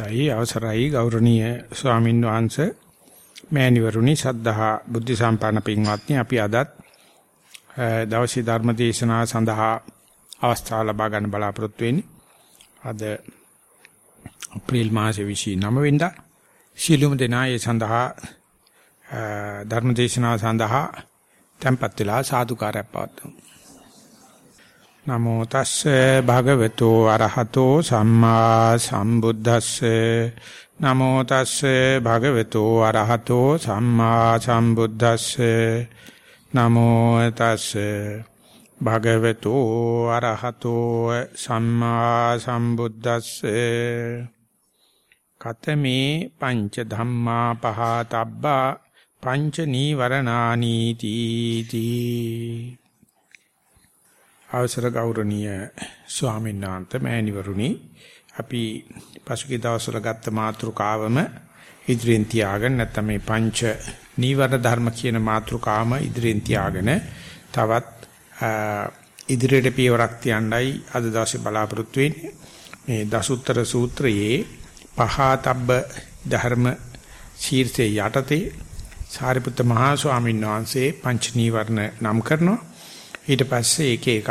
තයි අවසරයි ගෞරවනීය ස්වාමින් වහන්සේ. මෑණිවරුනි සද්ධා බුද්ධ සම්පන්න පින්වත්නි අපි අදත් දවසේ ධර්ම දේශනාව සඳහා අවස්ථාව ලබා ගන්න බලාපොරොත්තු වෙන්නේ. අද අප්‍රේල් මාසයේ 29 වෙනිදා ශීලුම දෙනා ඒ සඳහා ධර්ම දේශනාව සඳහා tempත් වෙලා සාදුකාරයක් පවත්වමු. නමෝ තස්සේ භගවතු අරහතෝ සම්මා සම්බුද්දස්සේ. නමෝ තස්සේ භගවතු අරහතෝ සම්මා සම්බුද්දස්සේ. නමෝ තස්සේ භගවතු අරහතෝ සම්මා සම්බුද්දස්සේ. කතමේ පංච ධම්මා පහතබ්බා පංච නීවරණානි තී අවසර ගෞරවනීය ස්වාමීන් වහන්සේ මෑණිවරුනි. අපි පසුගිය දවස්වල ගත්ත මාතෘකාවම ඉදිරියෙන් තියාගෙන නැත්නම් මේ පංච නීවර ධර්ම කියන මාතෘකාවම ඉදිරියෙන් තියාගෙන තවත් ඉදිරියට පියවරක් තියන්නයි අද දවසේ බලාපොරොත්තු වෙන්නේ. මේ දසුත්තර සූත්‍රයේ පහතබ්බ ධර්ම ශීර්ෂයේ යටතේ සාරිපුත්ත මහා ස්වාමීන් වහන්සේ පංච නීවරණ නම් කරනවා. ඊට පස්සේ එක එකක්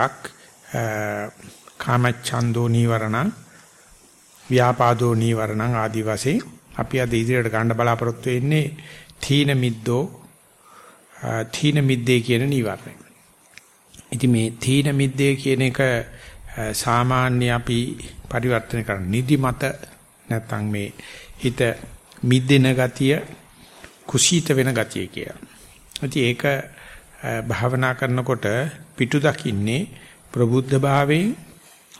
කාමච්ඡන්தோ නීවරණ ව්‍යාපාදෝ නීවරණ ආදි වශයෙන් අපි අද ඉදිරියට ගන්න බලාපොරොත්තු වෙන්නේ තීන මිද්දෝ තීන මිද්දේ කියන නීවරණය. ඉතින් මේ තීන මිද්දේ කියන එක සාමාන්‍ය අපි පරිවර්තන කරන නිදිමත නැත්නම් මේ හිත මිද්දෙන ගතිය කුසීත වෙන ගතිය කියලා. ඉතින් ඒක භාවනා කරනකොට පිටු දකින්නේ ප්‍රබුද්ධ භාවයෙන්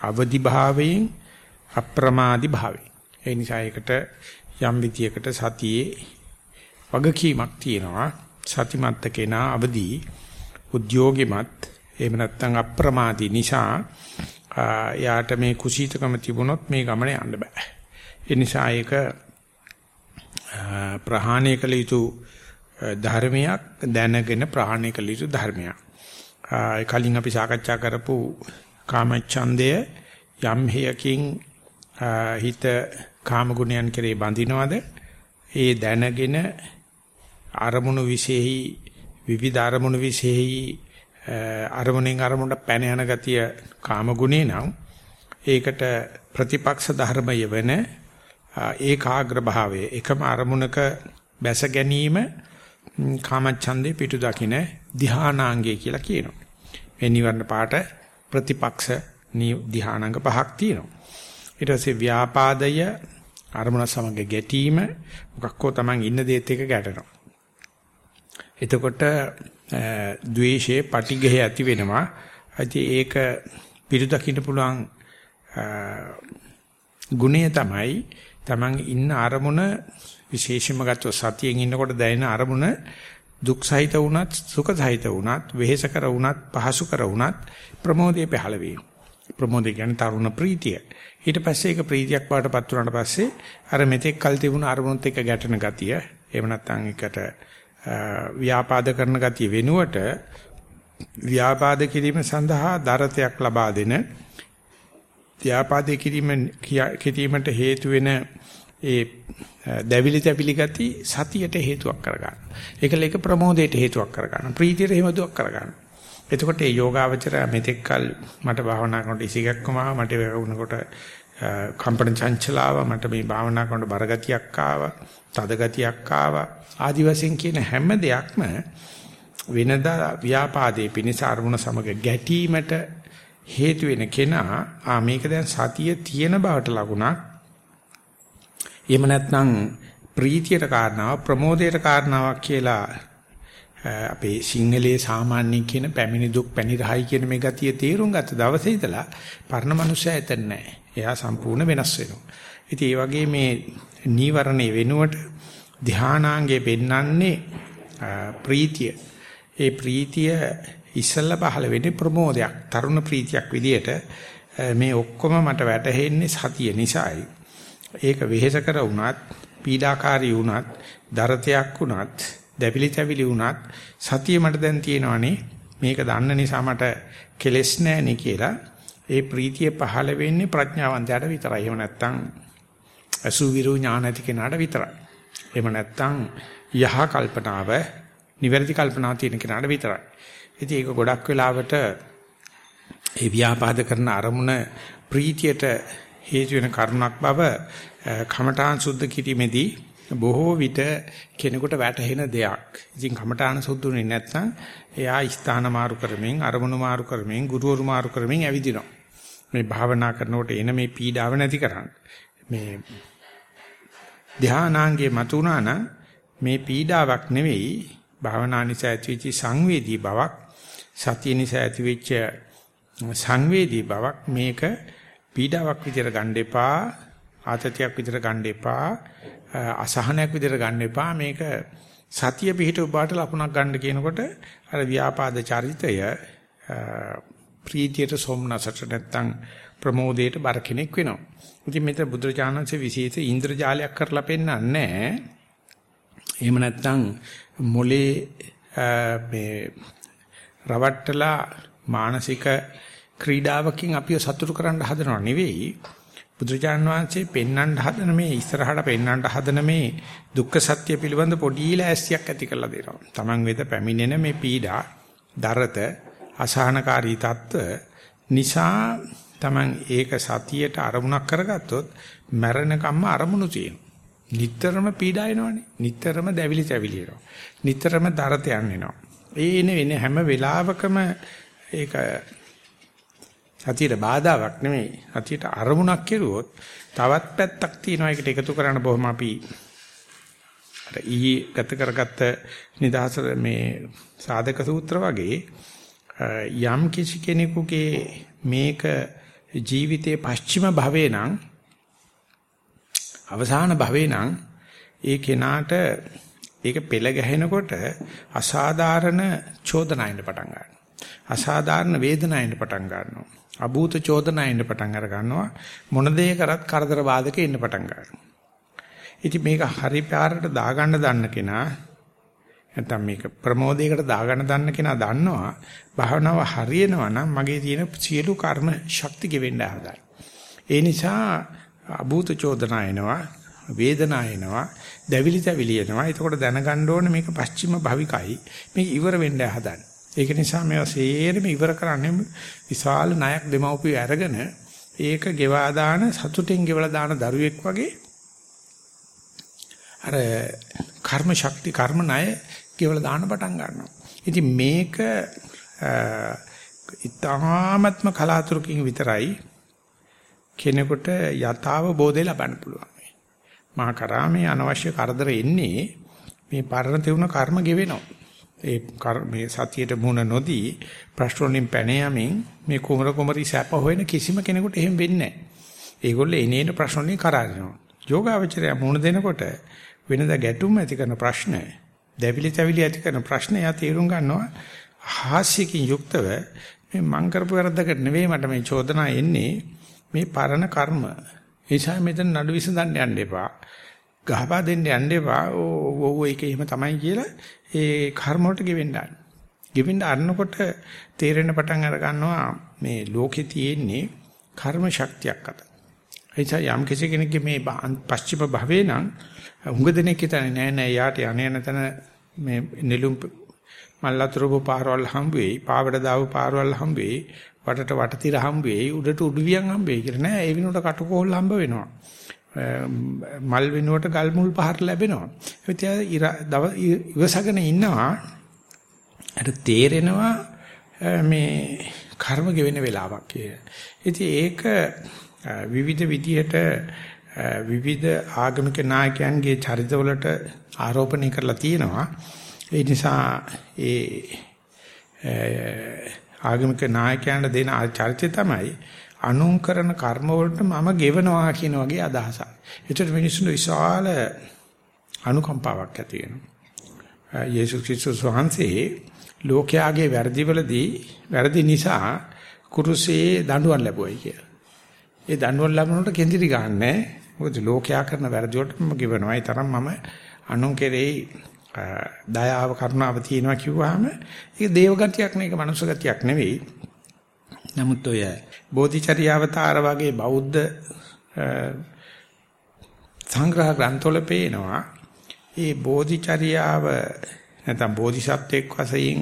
අවදි භාවයෙන් අප්‍රමාදි භාවයෙන්. ඒ නිසා ඒකට යම් විදියකට සතියේ වගකීමක් තියෙනවා. සතිමත් කෙනා අවදි උද්‍යෝගිමත් එහෙම නැත්නම් අප්‍රමාදී නිසා යාට මේ කුසීතකම තිබුණොත් මේ ගමන යන්න බෑ. ඒ නිසා ඒක ප්‍රහාණය කළ යුතු ධර්මයක් දැනගෙන ප්‍රහාණය කළ යුතු ධර්මයක්. කලින් අපි සාකච්ඡා කරපු කාමච්ඡන්දය යම් හේයකින් හිත කාම ගුණයන් කෙරේ බඳිනවද? ඒ දැනගෙන අරමුණු විශේෂයි විවිධ අරමුණු විශේෂයි අරමුණෙන් අරමුණට පැන යන ගතිය කාම ගුණේ නම් ඒකට ප්‍රතිපක්ෂ ධර්මය වෙන ඒකාග්‍ර භාවය එකම අරමුණක බැස ගැනීම කාමච්ඡන්දේ පිටු දකින්න ධානාංගය කියලා කියනවා. මේ නිවර්ණ පාට ප්‍රතිපක්ෂ ධානාංග පහක් තියෙනවා. ඊට පස්සේ ව්‍යාපාදය අරමුණ සමග ගැටීම මොකක්කෝ Taman ඉන්න දේත් එක ගැටෙනවා. එතකොට ද්වේෂයේ පටිඝය ඇති වෙනවා. ඉතින් ඒක පිටු දකින්න පුළුවන් ගුණය තමයි Taman ඉන්න අරමුණ විශේෂයෙන්ම ගත්තොත් සතියෙන් ඉන්නකොට දැනෙන අරමුණ දුක් සහිත වුණත් සුඛ සහිත වුණත් වෙහෙස කර වුණත් පහසු කර වුණත් ප්‍රමෝදයේ පහළ වීම. ප්‍රමෝදය කියන්නේ තරුණ ප්‍රීතිය. ඊට පස්සේ ඒක ප්‍රීතියක් වඩටපත් වුණාට පස්සේ අර මෙතෙක් කල් තිබුණ අරමුණුත් එක්ක ගැටෙන ගතිය එහෙම නැත්නම් එකට ව්‍යාපාද කරන ගතිය වෙනුවට ව්‍යාපාද කිරීම සඳහා දරතයක් ලබා දෙන ව්‍යාපාදේ කිරීම කිරීමට හේතු වෙන ඒ දැවිලි තැවිලි ගති සතියට හේතුවක් කරගන්න. ඒකල ඒක ප්‍රමෝදයට හේතුවක් කරගන්න. ප්‍රීතියට හේතුවක් කරගන්න. එතකොට මේ යෝගාවචරය මෙතෙක්කල් මට භාවනා කරනකොට ඉසිගක්කම මට වුණකොට කම්පන චංචලාව මට මේ භාවනා කරනකොට බරගතියක් ආවා, තද ගතියක් ආවා. ආදි වශයෙන් කියන හැම දෙයක්ම වෙනදා ව්‍යාපාදයේ පිණිස අරමුණ සමග ගැටීමට හේතු වෙන කෙනා ආ මේක දැන් සතිය තියෙන බවට ලකුණක් එහෙම නැත්නම් ප්‍රීතියට කාරණාවක් ප්‍රමෝදයට කාරණාවක් කියලා අපේ සිංහලයේ සාමාන්‍යයෙන් කියන පැමිණි දුක් පැනිරහයි කියන මේ ගතිය තේරුම් ගත්ත දවසේ ඉඳලා පරණ මනුස්සයා එතන නැහැ. එයා සම්පූර්ණ වෙනස් වෙනවා. ඉතින් ඒ වගේ මේ නීවරණේ වෙනුවට ධානාංගේ පෙන්වන්නේ ප්‍රීතිය. ඒ ප්‍රීතිය ඉස්සල්ලා පහළ වෙන්නේ ප්‍රමෝදයක්, තරුණ ප්‍රීතියක් විදියට මේ ඔක්කොම මට වැටහෙන්නේ සතිය නිසායි. ඒක වෙහෙස කර වුණත්, පීඩාකාරී වුණත්, දරතයක් වුණත්, දැවිලි තැවිලි වුණත් සතිය මට දැන් තියෙනවනේ. මේක දන්න නිසා මට කෙලෙස් නැහැනේ කියලා. ඒ ප්‍රීතිය පහළ වෙන්නේ ප්‍රඥාවන්තයාට විතරයි. එහෙම නැත්නම් අසුවිරු ඥාන ඇති කෙනාට විතරයි. එහෙම නැත්නම් යහ කල්පනාව, නිවැරදි කල්පනාව තියෙන කෙනාට විතරයි. ඉතින් ඒක ගොඩක් වෙලාවට ඒ ව්‍යාපාද කරන අරමුණ ප්‍රීතියට හේතු වෙන කරුණක් බව කමඨාන් සුද්ධ කිරීමේදී බොහෝ විට කෙනෙකුට වැටහෙන දෙයක්. ඉතින් කමඨාන සුද්ධුනේ නැත්නම් එයා ස්ථාන මාරු කරමින් අරමුණු මාරු කරමින් ගුරුවරු මාරු කරමින් ඇවිදිනවා. මේ භාවනා කරනකොට එන මේ පීඩාව නැති කරන්න. මේ ධානාංගේ මතුණා නම් මේ පීඩාවක් නෙවෙයි භාවනා නිසා ඇතිවෙච්ච සංවේදී බවක් සතිය නිසා ඇතිවෙච්ච සංවේදී බවක් මේක පීඩාවක් විදිහට ගන්න එපා ආතතියක් විදිහට ගන්න එපා අසහනයක් විදිහට ගන්න එපා මේක සතිය පිහිට උපාට ලකුණක් ගන්න කියනකොට අර ව්‍යාපාද චරිතය ප්‍රීතියට සොම්නසට නැත්තම් ප්‍රමෝදයට බර කෙනෙක් වෙනවා. ඉතින් මෙතන බුදුරජාණන්සේ විශේෂ ඉන්ද්‍රජාලයක් කරලා පෙන්නන්නේ නැහැ. එහෙම නැත්තම් මොලේ මේ රවට්ටලා මානසික ක්‍රීඩාවකින් අපිව සතුටු කරන්න හදනව නෙවෙයි බුදුරජාන් වහන්සේ පෙන්වන්න හදන මේ ඉස්සරහට පෙන්වන්න හදන මේ දුක්ඛ සත්‍ය පිළිබඳ පොඩි ලෑස්තියක් ඇති කරලා දෙනවා. Taman වෙත පැමිණෙන මේ පීඩා, දරත, අසහනකාරී තත්ත්ව නිසා Taman ඒක සතියට අරමුණක් කරගත්තොත් මරණකම්ම අරමුණු තියෙනවා. නිතරම පීඩා එනවනේ. නිතරම දැවිලි තැවිලි එනවා. නිතරම දරත යන්නේනවා. ඒ එන වෙන හැම වෙලාවකම ඒක සතියට බාධාවක් නෙමෙයි. සතියට අරමුණක් කෙරුවොත් තවත් පැත්තක් තියෙනවා. ඒකට එකතු කරන්න බොහොම අපි අර ඊයේ ගත කරගත්ත නිදහස මේ සාධක සූත්‍ර වගේ යම් කිසි කෙනෙකුගේ මේක ජීවිතේ පස්චිම භවේ නම් අවසාන භවේ නම් ඒ කෙනාට ඒක පෙළ ගැහෙනකොට අසාධාරණ චෝදනායින් පටන් ගන්නවා. අසාධාරණ වේදනායින් පටන් ගන්නවා. අභූත චෝදනායින් පටන් අර ගන්නවා. මොන දේ කරත් කරදර බාධක එන්න පටන් ගන්නවා. ඉතින් මේක හරි පාරට දාගන්න දන්න කෙනා නැත්නම් මේක ප්‍රමෝදයකට දාගන්න දන්න කෙනා දන්නවා භාවනාව හරියනවා නම් මගේ තියෙන සියලු කර්ම ශක්ති ගෙවෙන්න හදයි. ඒ නිසා අභූත චෝදනා එනවා වේදනා එනවා දැවිලි තැවිලි එනවා. එතකොට දැනගන්න ඕනේ මේක පස්චිම භවිකයි. මේක ඉවර වෙන්න හදන්නේ. ඒක නිසා මේවා සේරම ඉවර කරන්නේ විශාල ණයක් දෙමව්පිය අරගෙන ඒක ගෙවා දාන සතුටින් ගෙවලා දාන දරුවෙක් වගේ අර කර්ම ශක්ති කර්ම ණය ගෙවලා දාන්න පටන් ගන්නවා. ඉතින් මේක ඊ타ත්ම කලාතුරකින් විතරයි කෙනෙකුට යථාව බෝධය ලබන්න පුළුවන්. මහා කරාමේ අනවශ්‍ය කරදර එන්නේ මේ පරණ තෙවුන කර්ම ගෙවෙනවා. ඒ මේ සතියට මුණ නොදී ප්‍රශ්න වලින් පැන යමින් මේ කුමර කුමරි සැප හොයන කිසිම කෙනෙකුට එහෙම වෙන්නේ නැහැ. ඒගොල්ලෝ එනේන ප්‍රශ්න වලින් කරාරිනවා. යෝගාවචරය මුණ දෙනකොට වෙනදා ගැටුම් ඇති කරන ප්‍රශ්න, දැවිලි තැවිලි ඇති කරන ප්‍රශ්න යා තේරුම් ගන්නවා. හාස්‍යකින් යුක්තව මේ මං කරපු වැරද්දකට නෙවෙයි මට මේ චෝදනා එන්නේ මේ පරණ කර්ම. ඒ නිසා මෙතන නඩු විසඳන්න යන්න එපා. ගහපා දෙන්න යන්න එපා. ඕ ඕ ඒක එහෙම තමයි කියලා ඒ කර්ම වලට ගෙවෙන්න ගන්න. ගෙවෙන්න අරනකොට තේරෙන පටන් අර ගන්නවා මේ ලෝකේ තියෙන්නේ කර්ම ශක්තියක් අත. එයිසා යම් කෙනෙක්ගේ මේ පස්චිම භවේ නම් උඟ දෙනෙක් හිතන්නේ නෑ නෑ යාට යන්නේ නැතන මේ නෙළුම් මල්ලතුරුප පාරවල් හම්බ වෙයි, පාවඩ දාව පාරවල් හම්බ වෙයි, වටට වටතිර හම්බ වෙයි, උඩට උඩුවියන් හම්බ වෙයි කියලා නෑ. ඒ විනෝඩ කටුකොහල් හම්බ වෙනවා. මල් වෙනුවට ගල් මුල් පහර ලැබෙනවා. ඒත් ඉවසගෙන ඉන්නවා. අර තේරෙනවා මේ කර්ම ගෙවෙන වෙලාවක් කියලා. ඉතින් ඒක විවිධ විදිහට විවිධ ආගමික නායකයන්ගේ චරිතවලට ආරෝපණය කරලා තියෙනවා. ඒ නිසා ඒ ආගමික නායකයන්ට දෙන චරිතය තමයි අනුන් කරන කර්ම වලට මම ගෙවනවා කියන වගේ අදහසක්. ඒතර මිනිස්සුන්ට විශාල අනුකම්පාවක් ඇති වෙනවා. යේසුස් ක්‍රිස්තුස් වහන්සේ ලෝකයාගේ වැරදිවලදී වැරදි නිසා කුරුසේ දඬුවම් ලැබුවයි කියලා. ඒ දඬුවම් ලැබුණොට කෙඳිරි ගන්නෑ. මොකද ලෝකයා කරන වැරදි වලට මම ගෙවනවා. ඒ තරම් මම අනුන් කෙරෙහි දයාව කරුණාව තියෙනවා කිව්වහම ඒක දේව ගතියක් නෙවෙයි ඒක මනුෂ්‍ය ගතියක් නෙවෙයි. නමුත් ඔය බෝධිචර්යාවතාර වගේ බෞද්ධ සංග්‍රහ ග්‍රන්ථවල පේනවා. ඒ බෝධිචර්යාව නැත්නම් බෝධිසත්වෙක් වශයෙන්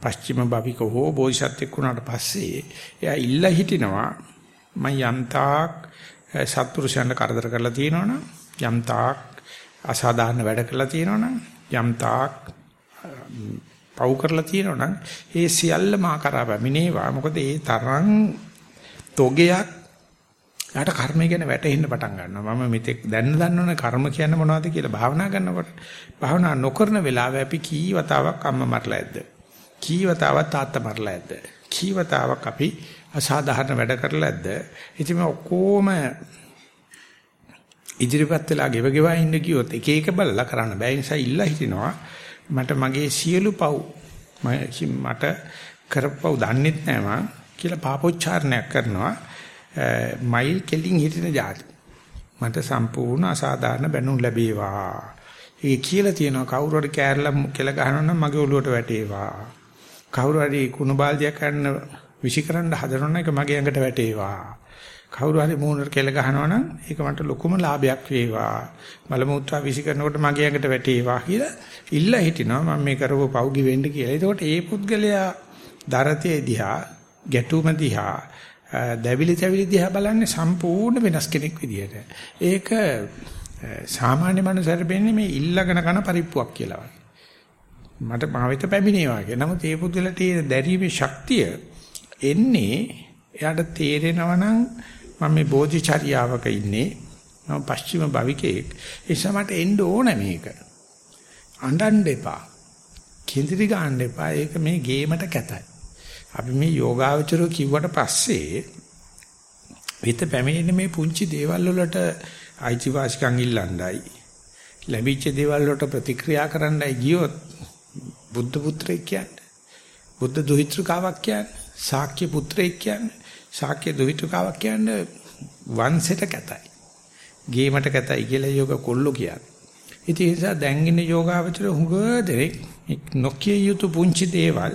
පස්චිම භවික හෝ බෝධිසත්වෙක් වුණාට පස්සේ එයා ඉල්ලා හිටිනවා මම යම්තාක් සත්පුරුෂයන්ට කරදර කරලා තියෙනවනම් යම්තාක් අසාධාරණ වැඩ කරලා තියෙනවනම් යම්තාක් පව් කරලා තියෙනවනම් ඒ සියල්ල මා කරා පැමිණේවා මොකද ඒ තරම් තොගයක් යාට කර්මය ගැන වැටහෙන්න පටන් ගන්නවා. මම මෙතෙක් දැන්න දන්නවනේ කර්ම කියන්නේ මොනවද කියලා භාවනා කරනකොට. භාවනා නොකරන වෙලාවෙ අපි කී වතාවක් අම්මා මරලා ඇද්ද? කී වතාවක් තාත්තා මරලා ඇද්ද? කී වතාවක් අපි අසාධාරණ වැඩ කරලා ඇද්ද? ඉතින් මේ ඔක්කොම ඉදිරිපත් වෙලා ගෙව ගෙවා ඉන්න කිව්වොත් එක එක බලලා කරන්න බෑ. නිසා ඉල්ලා හිටිනවා මට මගේ සියලු පව් මට කරපව් දන්නෙත් නෑ මං කියලා පාපොච්චාරණයක් කරනවා. මයිල් කෙලින් හිටින જાති. මට සම්පූර්ණ අසාධාරණ බැනුම් ලැබේවා. ඒ කියලා තියෙනවා කවුරු හරි කෑරලා කෙල ගහනවා නම් මගේ ඔළුවට වැටේවා. කවුරු හරි කුණු බාල්දියක් ගන්න විසිකරන්න හදනවනම් ඒක මගේ ඇඟට වැටේවා. කවුරු හරි මූණට කෙල ගහනවා නම් ඒක මට ලොකුම ලාභයක් වේවා. මල මුත්‍රා විසිකරනකොට මගේ ඇඟට වැටේවා කියලා ඉල්ල හිටිනවා මම මේ කරපුව පව්ගි වෙන්න කියලා. එතකොට ඒ පුද්ගලයා දරතේ දිහා ගැටුම දිහා දැවිලි තැවිලි දිහා බලන්නේ සම්පූර්ණ වෙනස් කෙනෙක් විදියට. ඒක සාමාන්‍ය මනුස්සයෙක් වෙන්නේ මේ ඉල්ලගෙන කරන පරිප්පුවක් කියලා වගේ. මට මාවිත පැමිණේවා කියලා. නමුත් ඒ පුදුලට තියෙන දැරීමේ ශක්තිය එන්නේ එයාට තේරෙනවා නම් මම මේ බෝධිචර්යාවක ඉන්නේ. මම පස්චිම භවිකෙක්. ඒ සමට එන්න ඕන මේක. අඬන්න එපා. කිඳිරි ගන්න එපා. ඒක මේ ගේමට කැතයි. අපි මේ යෝගාවචරෝ කිව්වට පස්සේ විත පැමිණෙන මේ පුංචි දේවල් වලට අයිතිවාසිකම් ඉල්ලන්නයි ලැබිච්ච දේවල් වලට ප්‍රතික්‍රියා කරන්නයි ගියොත් බුද්ධ පුත්‍රයෙක් කියන්නේ බුද්ධ දුහිතෘකාවක් කියන්නේ ශාක්‍ය පුත්‍රයෙක් කියන්නේ ශාක්‍ය දුහිතෘකාවක් කියන්නේ වංශයට කැතයි ගේමට කැතයි කියලා යෝග කොල්ලෝ කියන්නේ ඉතින් ඒ නිසා දැන් ඉන්න යෝගාවචර හුඟ දෙනෙක් නොකිය යුතු පුංචි දේවල්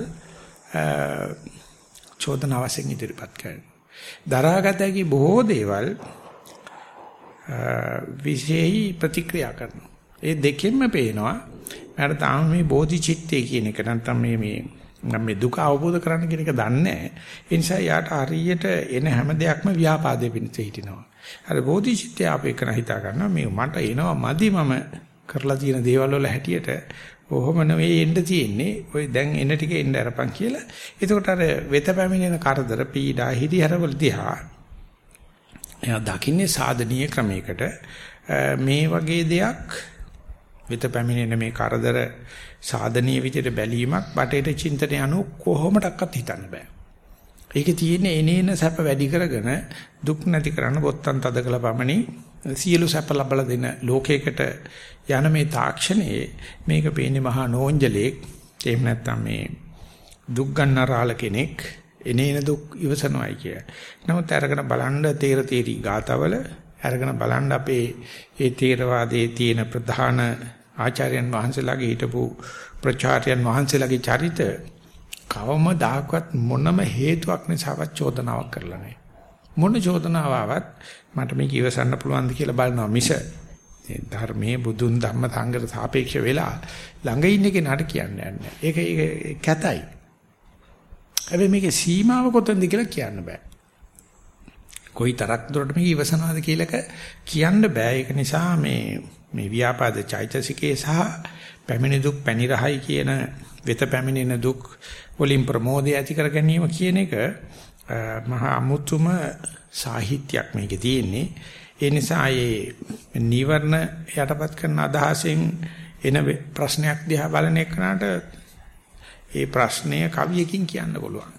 චෝදනා වශයෙන් ඉදිරිපත් කරනවා. දරාගත හැකි බොහෝ දේවල් විශේෂයි ප්‍රතික්‍රියා කරනවා. ඒ දෙකෙන්ම පේනවා මට තාම මේ බෝධිචිත්තය කියන එක නැත්නම් මේ මේ මම මේ දුක අවබෝධ කරගන්න කියන එක දන්නේ නැහැ. ඒ නිසා යාට හරියට එන හැම දෙයක්ම ව්‍යාපාදයේ පිණිස හිටිනවා. අර බෝධිචිත්තය අපේකන හිතා ගන්නවා මේ මට එනවා මදි මම කරලා තියෙන දේවල් වල හැටියට කොහොම නෙවෙයි එන්න තියෙන්නේ. ඔය දැන් එන ටික එන්න අරපන් කියලා. එතකොට අර වෙත පැමිණෙන කරදර පීඩා හිරිහැරවල දිහා එයා දකින්නේ සාධනීය ක්‍රමයකට මේ වගේ දෙයක් වෙත පැමිණෙන මේ කරදර සාධනීය විදිහට බැලීමක් බටේට චින්තනය අනු කොහොමඩක්වත් හිතන්න බෑ. ඒකේ තියෙන එනේන සැප වැඩි කරගෙන දුක් නැති කරන්න බොත්තම් තද කළ පමණි සියලු සැප ලබලා දෙන ලෝකයකට යන මේ තාක්ෂණයේ මේක පේන්නේ මහා නෝන්ජලෙක් එහෙම නැත්නම් මේ දුක් ගන්නරාල කෙනෙක් එනේන දුක් ඉවසනවායි කිය. නමුත් අරගෙන බලන්න තේර තේරි ගාතවල අරගෙන බලන්න අපේ ඒ තේරවාදයේ තියෙන ප්‍රධාන ආචාර්යයන් වහන්සේලාගේ හිටපු ප්‍රචාරයන් වහන්සේලාගේ චරිත කවමදාකවත් මොනම හේතුවක් නිසාවත් චෝදනාවක් කරලා නැහැ. මොන චෝදනාවක් මට මේක ඉවසන්න පුළුවන්ද කියලා බලනවා මිස ධර්මයේ බුදුන් ධම්ම සංගත සාපේක්ෂ වෙලා ළඟ ඉන්න කෙනාට කියන්නේ නැහැ. ඒක ඒක කැතයි. හැබැයි මේකේ සීමාව කොතනද කියලා කියන්න බෑ. කොයි තරක් දුරට මේක ඉවසනවාද කියලාක කියන්න බෑ. ඒක නිසා මේ මේ ව්‍යාපාද චෛතසිකේ සහ පැමිණි දුක් පැණි රහයි කියන වෙත පැමිණෙන දුක් වලින් ප්‍රමෝදය ඇති කර ගැනීම කියන එක මහා අමුතුම සාහිත්‍යයක් මේකේ තියෙන්නේ. ඒ නිසා මේ නීවරණ යටපත් කරන අදහසෙන් එන ප්‍රශ්නයක් දිහා බලන එකනට ඒ ප්‍රශ්නය කවියකින් කියන්න පුළුවන්.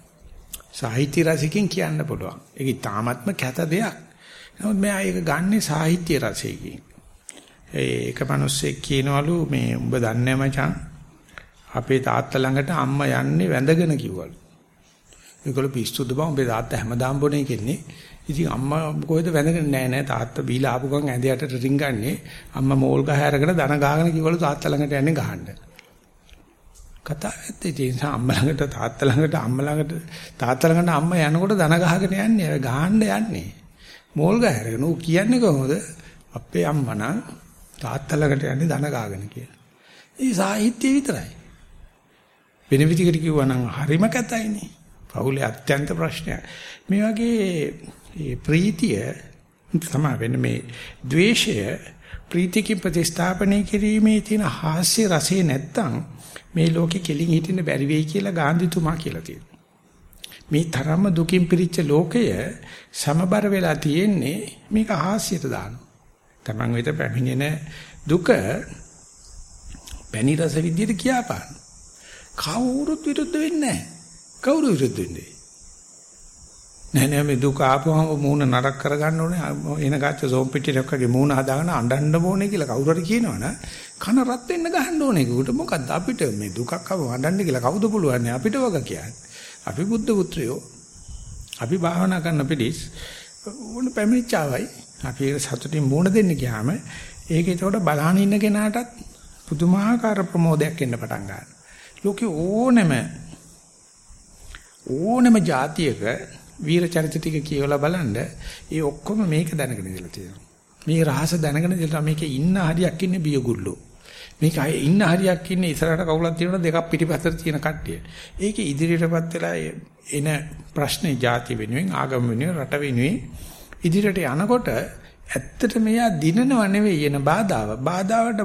සාහිත්‍ය රසකින් කියන්න පුළුවන්. ඒක තාමත්ම කැත දෙයක්. නමුත් මෙයා ඒක ගන්නෙ සාහිත්‍ය රසයකින්. ඒක මිනිස්සෙක් කියනවලු මේ උඹ දන්නේ මචං අපේ තාත්තා ළඟට අම්මා යන්නේ වැඳගෙන කිව්වලු. ඒගොල්ලෝ පිස්සුද බං උඹේ තාත්තා හැමදාම බොනේ කියන්නේ ඉතින් අම්මා කොහෙද වැඳගෙන නෑ නෑ තාත්තා බීලා ආපු ගමන් ඇඳ යටට රින්ගන්නේ අම්මා මෝල් ගහ අරගෙන දන ගහගෙන කිව්වලු තාත්තා ළඟට යන්නේ ගහන්න. කතා ඇත්තේ ඒ නිසා අම්මා ළඟට තාත්තා ළඟට අම්මා ළඟට තාත්තා ළඟට අම්මා යනකොට දන ගහගෙන යන්නේ ගහන්න යන්නේ. මෝල් ගහ අරගෙන ඌ කියන්නේ කොහොමද? අපේ අම්මා නම් තාත්තලකට යන්නේ ධන ගාගෙන කියලා. ඒ සාහිත්‍ය විතරයි. වෙන විදිහකට කිව්වා නම් හරිම කැතයිනේ. පවුලේ අත්‍යන්ත ප්‍රශ්නයක්. මේ වගේ මේ ප්‍රීතිය තමයි වෙන්නේ මේ ද්වේෂය ප්‍රීතිකින් ප්‍රතිස්ථාපනය කිරීමේ තියෙන හාස්‍ය රසය නැත්තම් මේ ලෝකෙ කෙලින් හිටින්න බැරි වෙයි කියලා ගාන්ධිතුමා කියලා තියෙනවා. මේ තරම්ම දුකින් පිරිච්ච ලෝකය සමබර වෙලා තියෙන්නේ මේක හාස්‍යයට දානවා. Taman වෙත පැමිණෙන දුක පැණි රස විදියට කියාපාන. කවුරුත් විරුද්ධ වෙන්නේ නැහැ. කවුරු විරුද්ධ වෙන්නේ? නෑ නෑ මේ දුක ආපුවම මූණ නරක කරගන්න ඕනේ එන ගාච්ච සෝම් පිටියක් වගේ මූණ හදාගෙන අඬන්න ඕනේ කියලා කවුරු හරි කියනවනේ කන රත් වෙන්න ගහන්න ඕනේ ඒකට මොකද්ද අපිට මේ දුකක් ආව අඬන්න කියලා කවුද පුළුවන් අපිට වග කියන්නේ අපි බුද්ධ පුත්‍රයෝ අපි භාවනා කරන පිළිස් ඕන පැමිණිච්චාවයි අපි ඒක සතුටින් මූණ දෙන්න ගියාම ඒක ඒකට බලහන් ඉන්න කෙනාටත් පුදුමාකාර ප්‍රමෝදයක් එන්න පටන් ගන්නවා ලෝකේ ඕනෙම ඕනෙම જાතියක වීර චරිත ටික කියවලා බලන්න ඒ ඔක්කොම මේක දැනගෙන ඉඳලා තියෙනවා. මේ රහස දැනගෙන ඉඳලා මේකේ ඉන්න හරියක් ඉන්නේ බියගුල්ලෝ. මේක අය ඉන්න හරියක් ඉන්නේ ඉස්සරහට කවුලක් තියෙනවා දෙකක් පිටිපස්සට තියෙන කට්ටිය. ඒකේ ඉදිරියටපත් වෙලා එන ප්‍රශ්නේ ಜಾති වෙනුවෙන් ආගම වෙනුවෙන් රට වෙනුවෙන් ඉදිරියට යනකොට ඇත්තට මෙයා දිනනව නෙවෙයි එන බාධාව. බාධාවට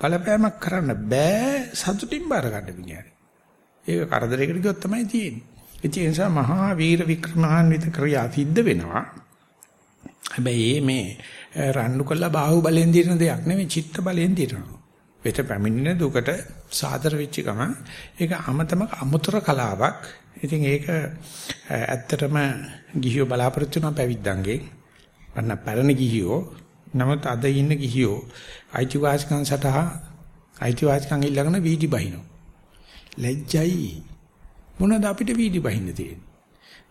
බලපෑමක් කරන්න බෑ සතුටින් බාර ගන්න විඥානය. ඒක කරදරයකට ගියොත් තමයි තියෙන්නේ. ඒ නිසා මහා වීර වික්‍රමාන්විත ක්‍රියා සිද්ධ වෙනවා. හැබැයි මේ රණ්ඩු කළා බාහුව බලෙන් දිනන දෙයක් නෙවෙයි චිත්ත බලෙන් දිනනවා. වෙත පැමිණෙන දුකට සාදර වෙච්ච ගමන් ඒක අමතම අමුතර කලාවක්. ඉතින් ඒක ඇත්තටම ගිහියෝ බලාපොරොත්තු වෙන පැවිද්දන්ගේ වන්න පැරණි ගිහියෝ නමුත් අද ඉන්න ගිහියෝ අයිතිවාසිකම් සටහා අයිතිවාසිකම් ඉල්ලගෙන වීදි බහිනවා. ලැජ්ජයි මොනවද අපිට වීදි බහින්න තියෙන්නේ?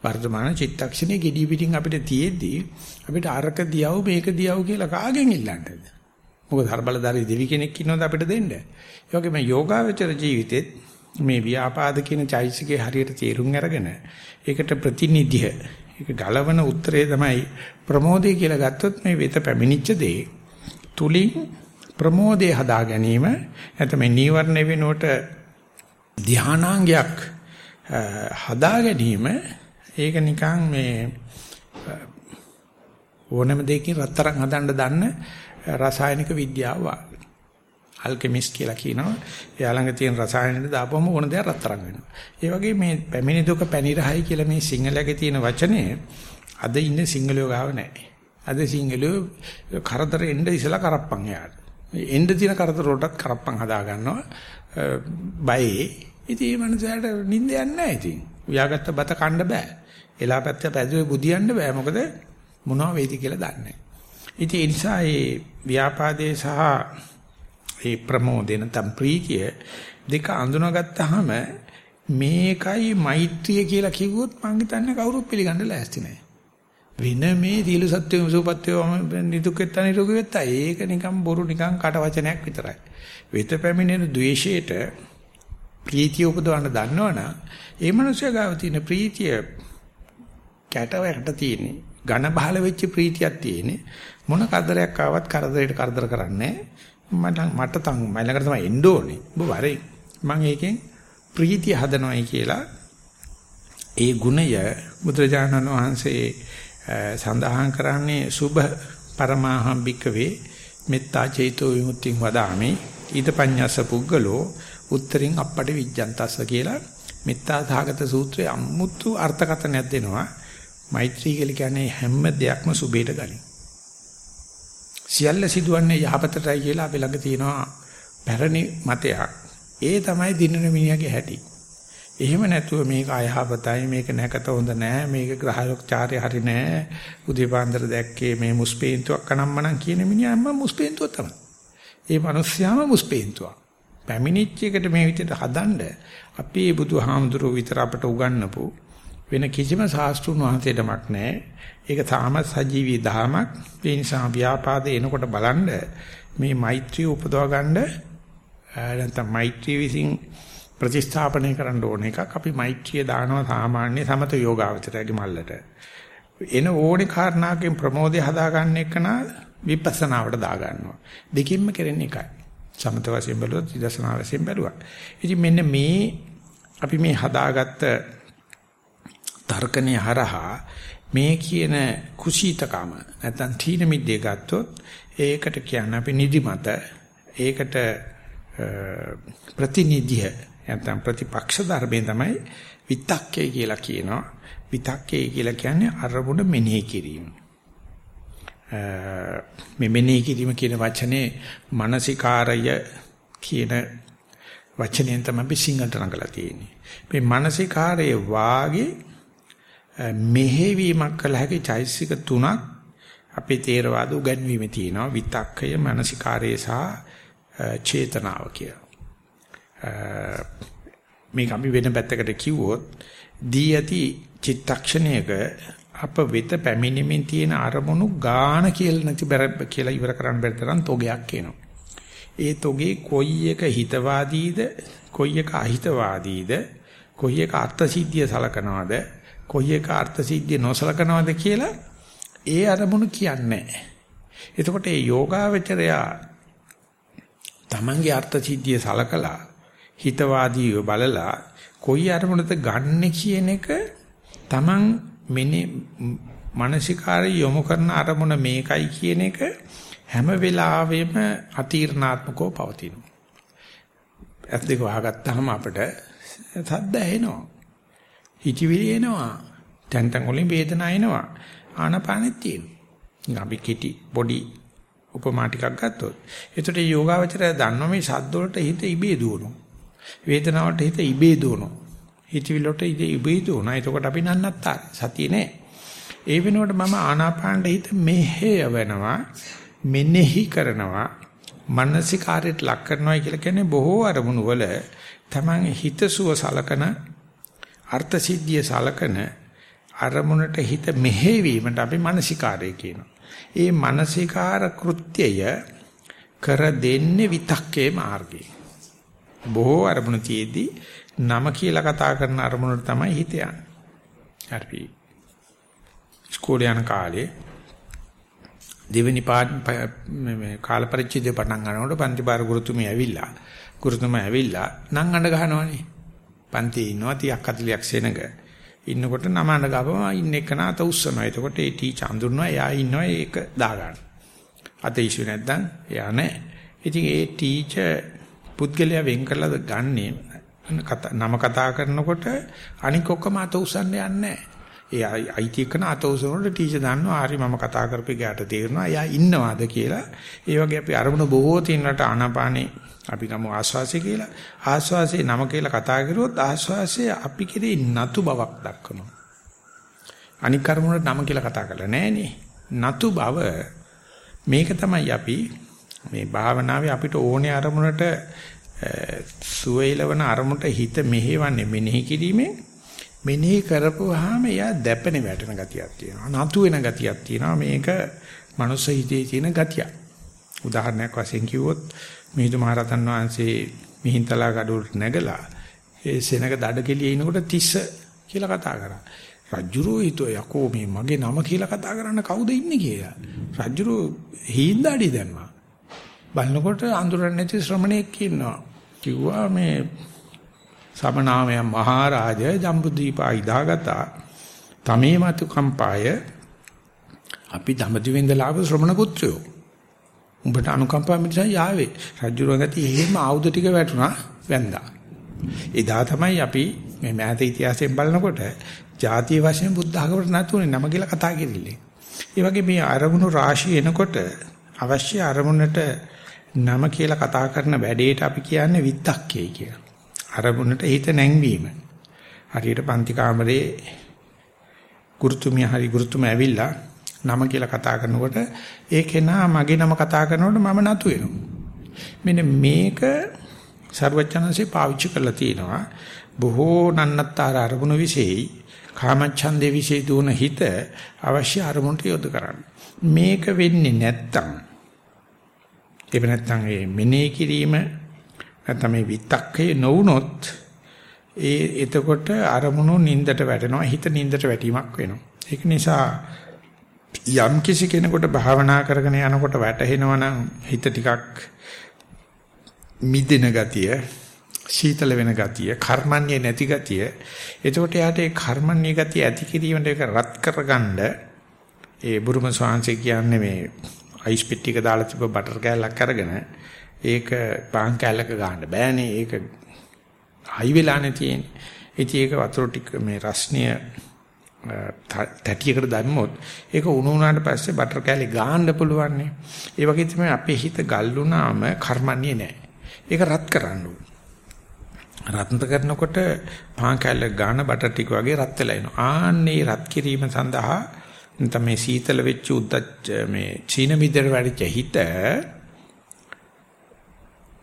වර්තමාන චිත්තක්ෂණයේ gediy පිටින් අපිට තියෙද්දි අපිට අරක දියව මේක දියව කියලා කාගෙන් ඉල්ලන්නද? මොකද හර්බලදාරි දෙවි කෙනෙක් ඉන්නවද අපිට දෙන්න? ඒ වගේම යෝගාවචර ජීවිතෙත් මේ ව්‍යාපාද කියන චෛසිකේ හරියට තේරුම් අරගෙන ඒකට ප්‍රතිනිධිය ඒක ගලවන උත්තරේ තමයි ප්‍රමෝදය කියලා ගත්තොත් මේ වෙත පැමිණිච්ච දේ තුලින් ප්‍රමෝදය හදා ගැනීම නැත්නම් නීවරණ වෙනුවට ධානාංගයක් හදා ගැනීම ඒක නිකන් මේ ඕනෑම දෙයකින් රත්තරන් හදන්න දන්න රසායනික විද්‍යාව වගේ. අල්කෙමිස්ට් කියලා කියනවා. එයා ළඟ තියෙන රසායනෙට දාපුවම ඕන දෙයක් රත්තරන් වෙනවා. ඒ වගේ මේ පැමිණි දුක පැනිරහයි කියලා මේ සිංහලයේ තියෙන වචනේ අද ඉන්නේ සිංහලයෝ ගාව නැහැ. අද සිංහලයෝ කරදර එන්න ඉසලා කරප්පන් යාට. එන්න තියෙන කරදර වලටත් කරප්පන් හදා ගන්නවා. බයේ ඉතින් මේ මනුස්සයාට නිින්ද යන්නේ නැහැ ඉතින්. උයාගත්ත බත කන්න බෑ. එලාපැත්ත පැදුවේ බුදියන්න බෑ. මොකද මොනවා වේද කියලා දන්නේ නැහැ. ඉතින් ඒ නිසා මේ ව්‍යාපාදේ සහ මේ ප්‍රමෝදේ නැත්නම් ප්‍රීතිය දෙක අඳුනගත්තාම මේකයි මෛත්‍රිය කියලා කිව්වොත් මං හිතන්නේ කවුරුත් පිළිගන්න ලෑස්ති නැහැ. වෙන මේ දීල සත්‍යම සූපත්‍යම නිදුක්කෙත් අනිරුගෙත් ඒක නිකන් බොරු නිකන් කට වචනයක් විතරයි. වෙත පැමිණෙන ද්වේෂයට ප්‍රීතිය උපදවන්න දන්නවනම් ඒ මනුස්සයා ගාව තියෙන ප්‍රීතිය කැටවට තියෙන්නේ ඝන බහල වෙච්ච ප්‍රීතියක් තියෙන්නේ මොන කරදරයක් ආවත් කරදරයට කරදර කරන්නේ මට මට තම මයිලකට තමයි එන්න ඕනේ ඔබ වරේ මම ඒකෙන් ප්‍රීතිය හදනවායි කියලා ඒ ගුණය බුදුරජාණන් වහන්සේ සඳහන් කරන්නේ සුභ පරමාහම් භික්කවේ මෙත්තා චේතෝ විමුක්තිං වදාමි ඊත පඤ්ඤස්ස පුග්ගලෝ උත්තරින් අපට විජ්ජන්තස්ස කියලා මෙත්තා සාගත සූත්‍රයේ අමුතු අර්ථකථනයක් දෙනවා. මෛත්‍රී කියලා කියන්නේ හැම දෙයක්ම සුබේට ගනි. සියල්ල සිදුවන්නේ යහපතටයි කියලා අපි ළඟ තියෙනවා පැරණි මතයක්. ඒ තමයි දිනන මිනිහාගේ හැටි. එහෙම නැතුව මේක අයහපතයි මේක නැකත හොඳ නෑ මේක ග්‍රහයෝක්චාරය හරි නෑ උදේපාන්දර දැක්කේ මේ මුස්පේන්තුවක් කනම්මනම් කියන මිනිහාම මුස්පේන්තුව තමයි. ඒ මිනිස්යාම මුස්පේන්තුවක්. පැමිණිච්ච එකට මේ විදිහට හදන්න අපේ බුදුහාමුදුරුවෝ විතර අපට උගන්වපු වෙන කිසිම ශාස්ත්‍රුන් වහන්සේටමක් නැහැ. ඒක තාම සජීවී දහමක්. ඒ නිසා ව්‍යාපාදේ එනකොට බලන්න මේ මෛත්‍රිය උපදවා ගන්න නැත්නම් මෛත්‍රිය විසින් ප්‍රතිස්ථාපනය කරන්න ඕන එකක්. අපි මෛත්‍රිය දානවා සාමාන්‍ය සමත යෝගාවචරයේ මල්ලට. එන ඕනේ කාරණාවකින් ප්‍රමෝදය හදාගන්න එක නා විපස්සනාවට දා ගන්නවා. දෙකින්ම කරන්නේ එකයි. සමත වශයෙන් බැලුවොත් විදර්ශනා වශයෙන් බැලුවා. ඉතින් මෙන්න මේ අපි මේ හදාගත්ත තර්කණය හරහා මේ කියන කුසීතකම නැත්නම් තීන මිද්දේ ගත්තොත් ඒකට කියන්නේ අපි නිදිමත ඒකට ප්‍රතිනිධිය නැත්නම් ප්‍රතිපක්ෂ ධර්මයෙන් තමයි විතක්කේ කියලා කියනවා විතක්කේ කියලා කියන්නේ අරමුණ මෙනෙහි කිරීම මේ මෙනෙහි කිරීම කියන වචනේ මානසිකාරය කියන වචනයෙන් තමයි අපි සිංහලට නගලා තියෙන්නේ. මේ මානසිකාරයේ වාගේ මෙහෙවීමක් කළ හැකි චෛසික තුනක් අපේ තේරවාද උගන්වීමේ තියෙනවා විතක්කය මානසිකාරය සහ චේතනාව කියලා. මේක අපි වෙන පැත්තකට කිව්වොත් දී ඇති චිත්තක්ෂණයක අප වෙත පැමිණෙමින් තියෙන අරමුණු ගාන කියලා නැති කියලා ඉවර කරන්න බැරි තරම් තොගයක් එනවා. ඒ තොගේ කොයි එක හිතවාදීද කොයි එක අහිතවාදීද කොයි එක අර්ථසිද්ධිය සලකනවාද කොයි එක අර්ථසිද්ධිය නොසලකනවාද කියලා ඒ අරමුණු කියන්නේ එතකොට මේ යෝගාවචරයා තමන්ගේ අර්ථසිද්ධිය සලකලා හිතවාදීව බලලා කොයි අරමුණද ගන්න කියන එක තමන් මෙනේ මානසිකාරය යොමු කරන අරමුණ මේකයි කියන එක හැම වෙලාවෙම අතීර්ණාත්මකව පවතිනවා. ඇස් දෙක වහගත්තාම අපිට සද්ද ඇහෙනවා. හිතවිලි එනවා. තැන් තැන් වලින් වේදනා එනවා. ආනපානෙත් තියෙනවා. අපි කිටි පොඩි උපමා ටිකක් ගත්තොත්. ඒකට යෝගාවචරය දන්නවා මේ සද්ද වලට හිත ඉබේ දුවනවා. වේදනාවට හිත ඉබේ දුවනවා. හිතවිලට ඉබේ දුවනවා. එතකොට අපි නන්නත්තා සතිය නෑ. ඒ වෙනුවට මම ආනාපානට හිත මෙහෙයවනවා. මෙනෙහි කරනවා. මානසිකාරයට ලක් කරනවා කියලා කියන්නේ බොහෝ අරමුණු වල තමන් හිතසුව සලකන අර්ථ සිද්ධිය සලකන අරමුණට හිත මෙහෙවීමට අපි මානසිකාරය කියනවා. ඒ මානසිකාර කෘත්‍යය කර දෙන්නේ විතක්කේ මාර්ගය. බොහෝ අරමුණු තියේදී නම කියලා කතා කරන අරමුණට තමයි හිත යන්නේ. හරි. ඉස්කෝලේ යන කාලේ දෙවෙනි පාඩ මේ කාල පරිච්ඡේදය පටන් ගන්නකොට පන්ති පාර ගුරුතුමිය ඇවිල්ලා ගුරුතුමා ඇවිල්ලා නම් අඬ ගහනවනේ. පන්තියේ ඉන්නවා 30ක් 40ක් සෙනඟ. ඉන්නකොට නම අඬ ගාපම ඉන්න එක නාත උස්සනවා. එතකොට ඒ ටීචර් අඳුරනවා එයා ඉන්නවා ඒක දාගන්න. අත ඉෂු නැත්නම් එයා නැහැ. ඉතින් ඒ ටීචර් පුද්ගලයා වෙන් කරලා ගන්නේ නම කතා කරනකොට අනික ඔක්කොම අත උස්සන්න යන්නේ නැහැ. ඒ අයිති එකන අත උසනකොට ටීචර් දන්නවා හරි මම කතා කරපු එකට තේරෙනවා එයා ඉන්නවාද කියලා. ඒ වගේ අපි අරමුණ බොහෝ තින්නට ආනාපානේ අපි ගමු ආස්වාසය කියලා. ආස්වාසයේ නම කියලා කතා කරුවොත් ආස්වාසයේ අපි කෙරේ නතු බවක් දක්වනවා. අනික් කර්මුණට නම කියලා කතා කරලා නෑනේ. නතු බව මේක තමයි අපි මේ භාවනාවේ අපිට ඕනේ අරමුණට සුවේලවන අරමුණට හිත මෙහෙවන්නේ මෙනෙහි කිරීමෙන් මෙනෙහි කරපුවාම එයා දැපෙන වැටෙන ගතියක් තියෙනවා. නතු වෙන ගතියක් තියෙනවා. මේක මනුස්ස හිතේ තියෙන ගතියක්. උදාහරණයක් වශයෙන් කිව්වොත් මිහිඳු මහරහතන් වහන්සේ මිහින්තලා ගඩොලට නැගලා ඒ සෙනඟ දඩ කෙලියේ ඉනකොට තිස්ස කියලා කතා කරා. රජ්ජුරෝ හිතුව යකෝ මේ මගේ නම කියලා කතා කරන්න කවුද ඉන්නේ කියලා. රජ්ජුරෝ හීන්දාඩි දැම්මා. බලනකොට අඳුරන්නේ නැති ශ්‍රමණෙක් ඉන්නවා. කිව්වා මේ සමනාමය මහරජ ජම්බුදීපා ඉදාගතා තමේ මතු කම්පාය අපි ධම්මදිවෙන්ද ලාභ ශ්‍රමණ පුත්‍රයෝ උඹට අනුකම්පා මිනිසා යාවේ රජුරුව ගතිය එහෙම ආයුධ ටික වැටුණා වැන්දා එදා තමයි අපි මේ මෑත ඉතිහාසයෙන් බලනකොට ජාතිය වශයෙන් බුද්ධ ධර්මයට නැතුනේ නම කියලා කතා කරන්නේ ඒ වගේ මේ අරමුණු රාශිය එනකොට අවශ්‍ය අරමුණට නම කියලා කතා කරන වැඩේට අපි කියන්නේ විත්තක්කේ කියලා. අරමුණට හිත නැංවීම. හරියට පන්ති කාමරේ ගුරුතුමිය හරි ගුරුතුම ඇවිල්ලා නම කියලා කතා කරනකොට ඒ කෙනා මගේ නම කතා කරනකොට මම නතු වෙනවා. මෙන්න මේක ਸਰවඥාන්සේ පාවිච්චි කරලා තිනවා. බොහෝ නන්නත්තර අරමුණු විශේෂයි කාමච්ඡන්දේ විශේෂ දුන හිත අවශ්‍ය අරමුණට යොද කරන්න. මේක වෙන්නේ නැත්තම් එහෙම නැත්නම් මේ මෙනෙහි කිරීම නැත්නම් මේ විතක්කේ නොවුනොත් ඒ එතකොට අරමුණු නින්දට වැටෙනවා හිත නින්දට වැටීමක් වෙනවා ඒක නිසා යම් කිසි කෙනෙකුට භාවනා කරගෙන යනකොට වැටහෙනවා නම් හිත ටිකක් මිදෙන ගතිය සීතල වෙන ගතිය කර්මන්නේ නැති ගතිය. එතකොට යාට ඒ කර්මන්නේ ගතිය ඇති කිරීමට ඒක රත් කරගන්න ඒ බුරුම ස්වාංශය කියන්නේ මේ අයිස් පෙට්ටියක දාලා තිබ්බ බටර් කෑල්ලක් අරගෙන ඒක පාන් කෑල්ලක ගන්න බෑනේ. ඒක හයි වෙලානේ තියෙන්නේ ඉතින් ඒක වතුර ටික මේ රස්නිය තැටියකට දැම්මොත් ඒක උණු වුණාට පස්සේ බටර් කෑලි ගාන්න පුළුවන් නේ. ඒ වගේ තමයි අපේ හිත ගල්ුණාම කර්මන්නේ නැහැ. ඒක රත් කරන්න ඕනේ. රත්න කරනකොට පාන් කෑල්ල ගාන බටර් ටික වගේ රත් වෙලා එනවා. ආන්නේ රත් කිරීම සඳහා නැත්නම් මේ සීතල වෙච්ච උද්දච්ච මේ චීන මිදර වැඩිච්ච හිත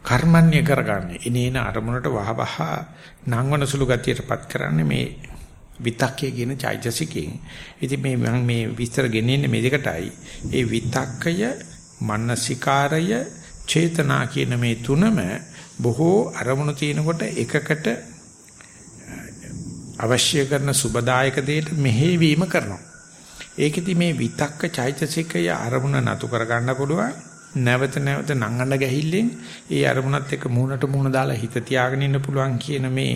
කර්මන්නේ කරගන්නේ. ඉනේන අරමුණට වහවහ නංවන සුළු ගතියටපත් කරන්නේ මේ විතක්කය කියන චෛතසිකයෙන්. ඉතින් මේ මම මේ විස්තර ගෙනෙන්නේ මේ දෙකටයි. ඒ විතක්කය, මනසිකාරය, චේතනා කියන මේ තුනම බොහෝ අරමුණු තිනකොට එකකට අවශ්‍ය කරන සුබදායක දෙයට මෙහෙවීම කරනවා. ඒකෙදි මේ විතක්ක චෛතසිකය අරමුණ නතු කර ගන්න පුළුවන්. නැවත නැවත නංගන්න ගැහිල්ලෙන් ඒ අරමුණත් එක්ක මූණට මූණ දාලා හිත තියාගෙන ඉන්න පුළුවන් කියන මේ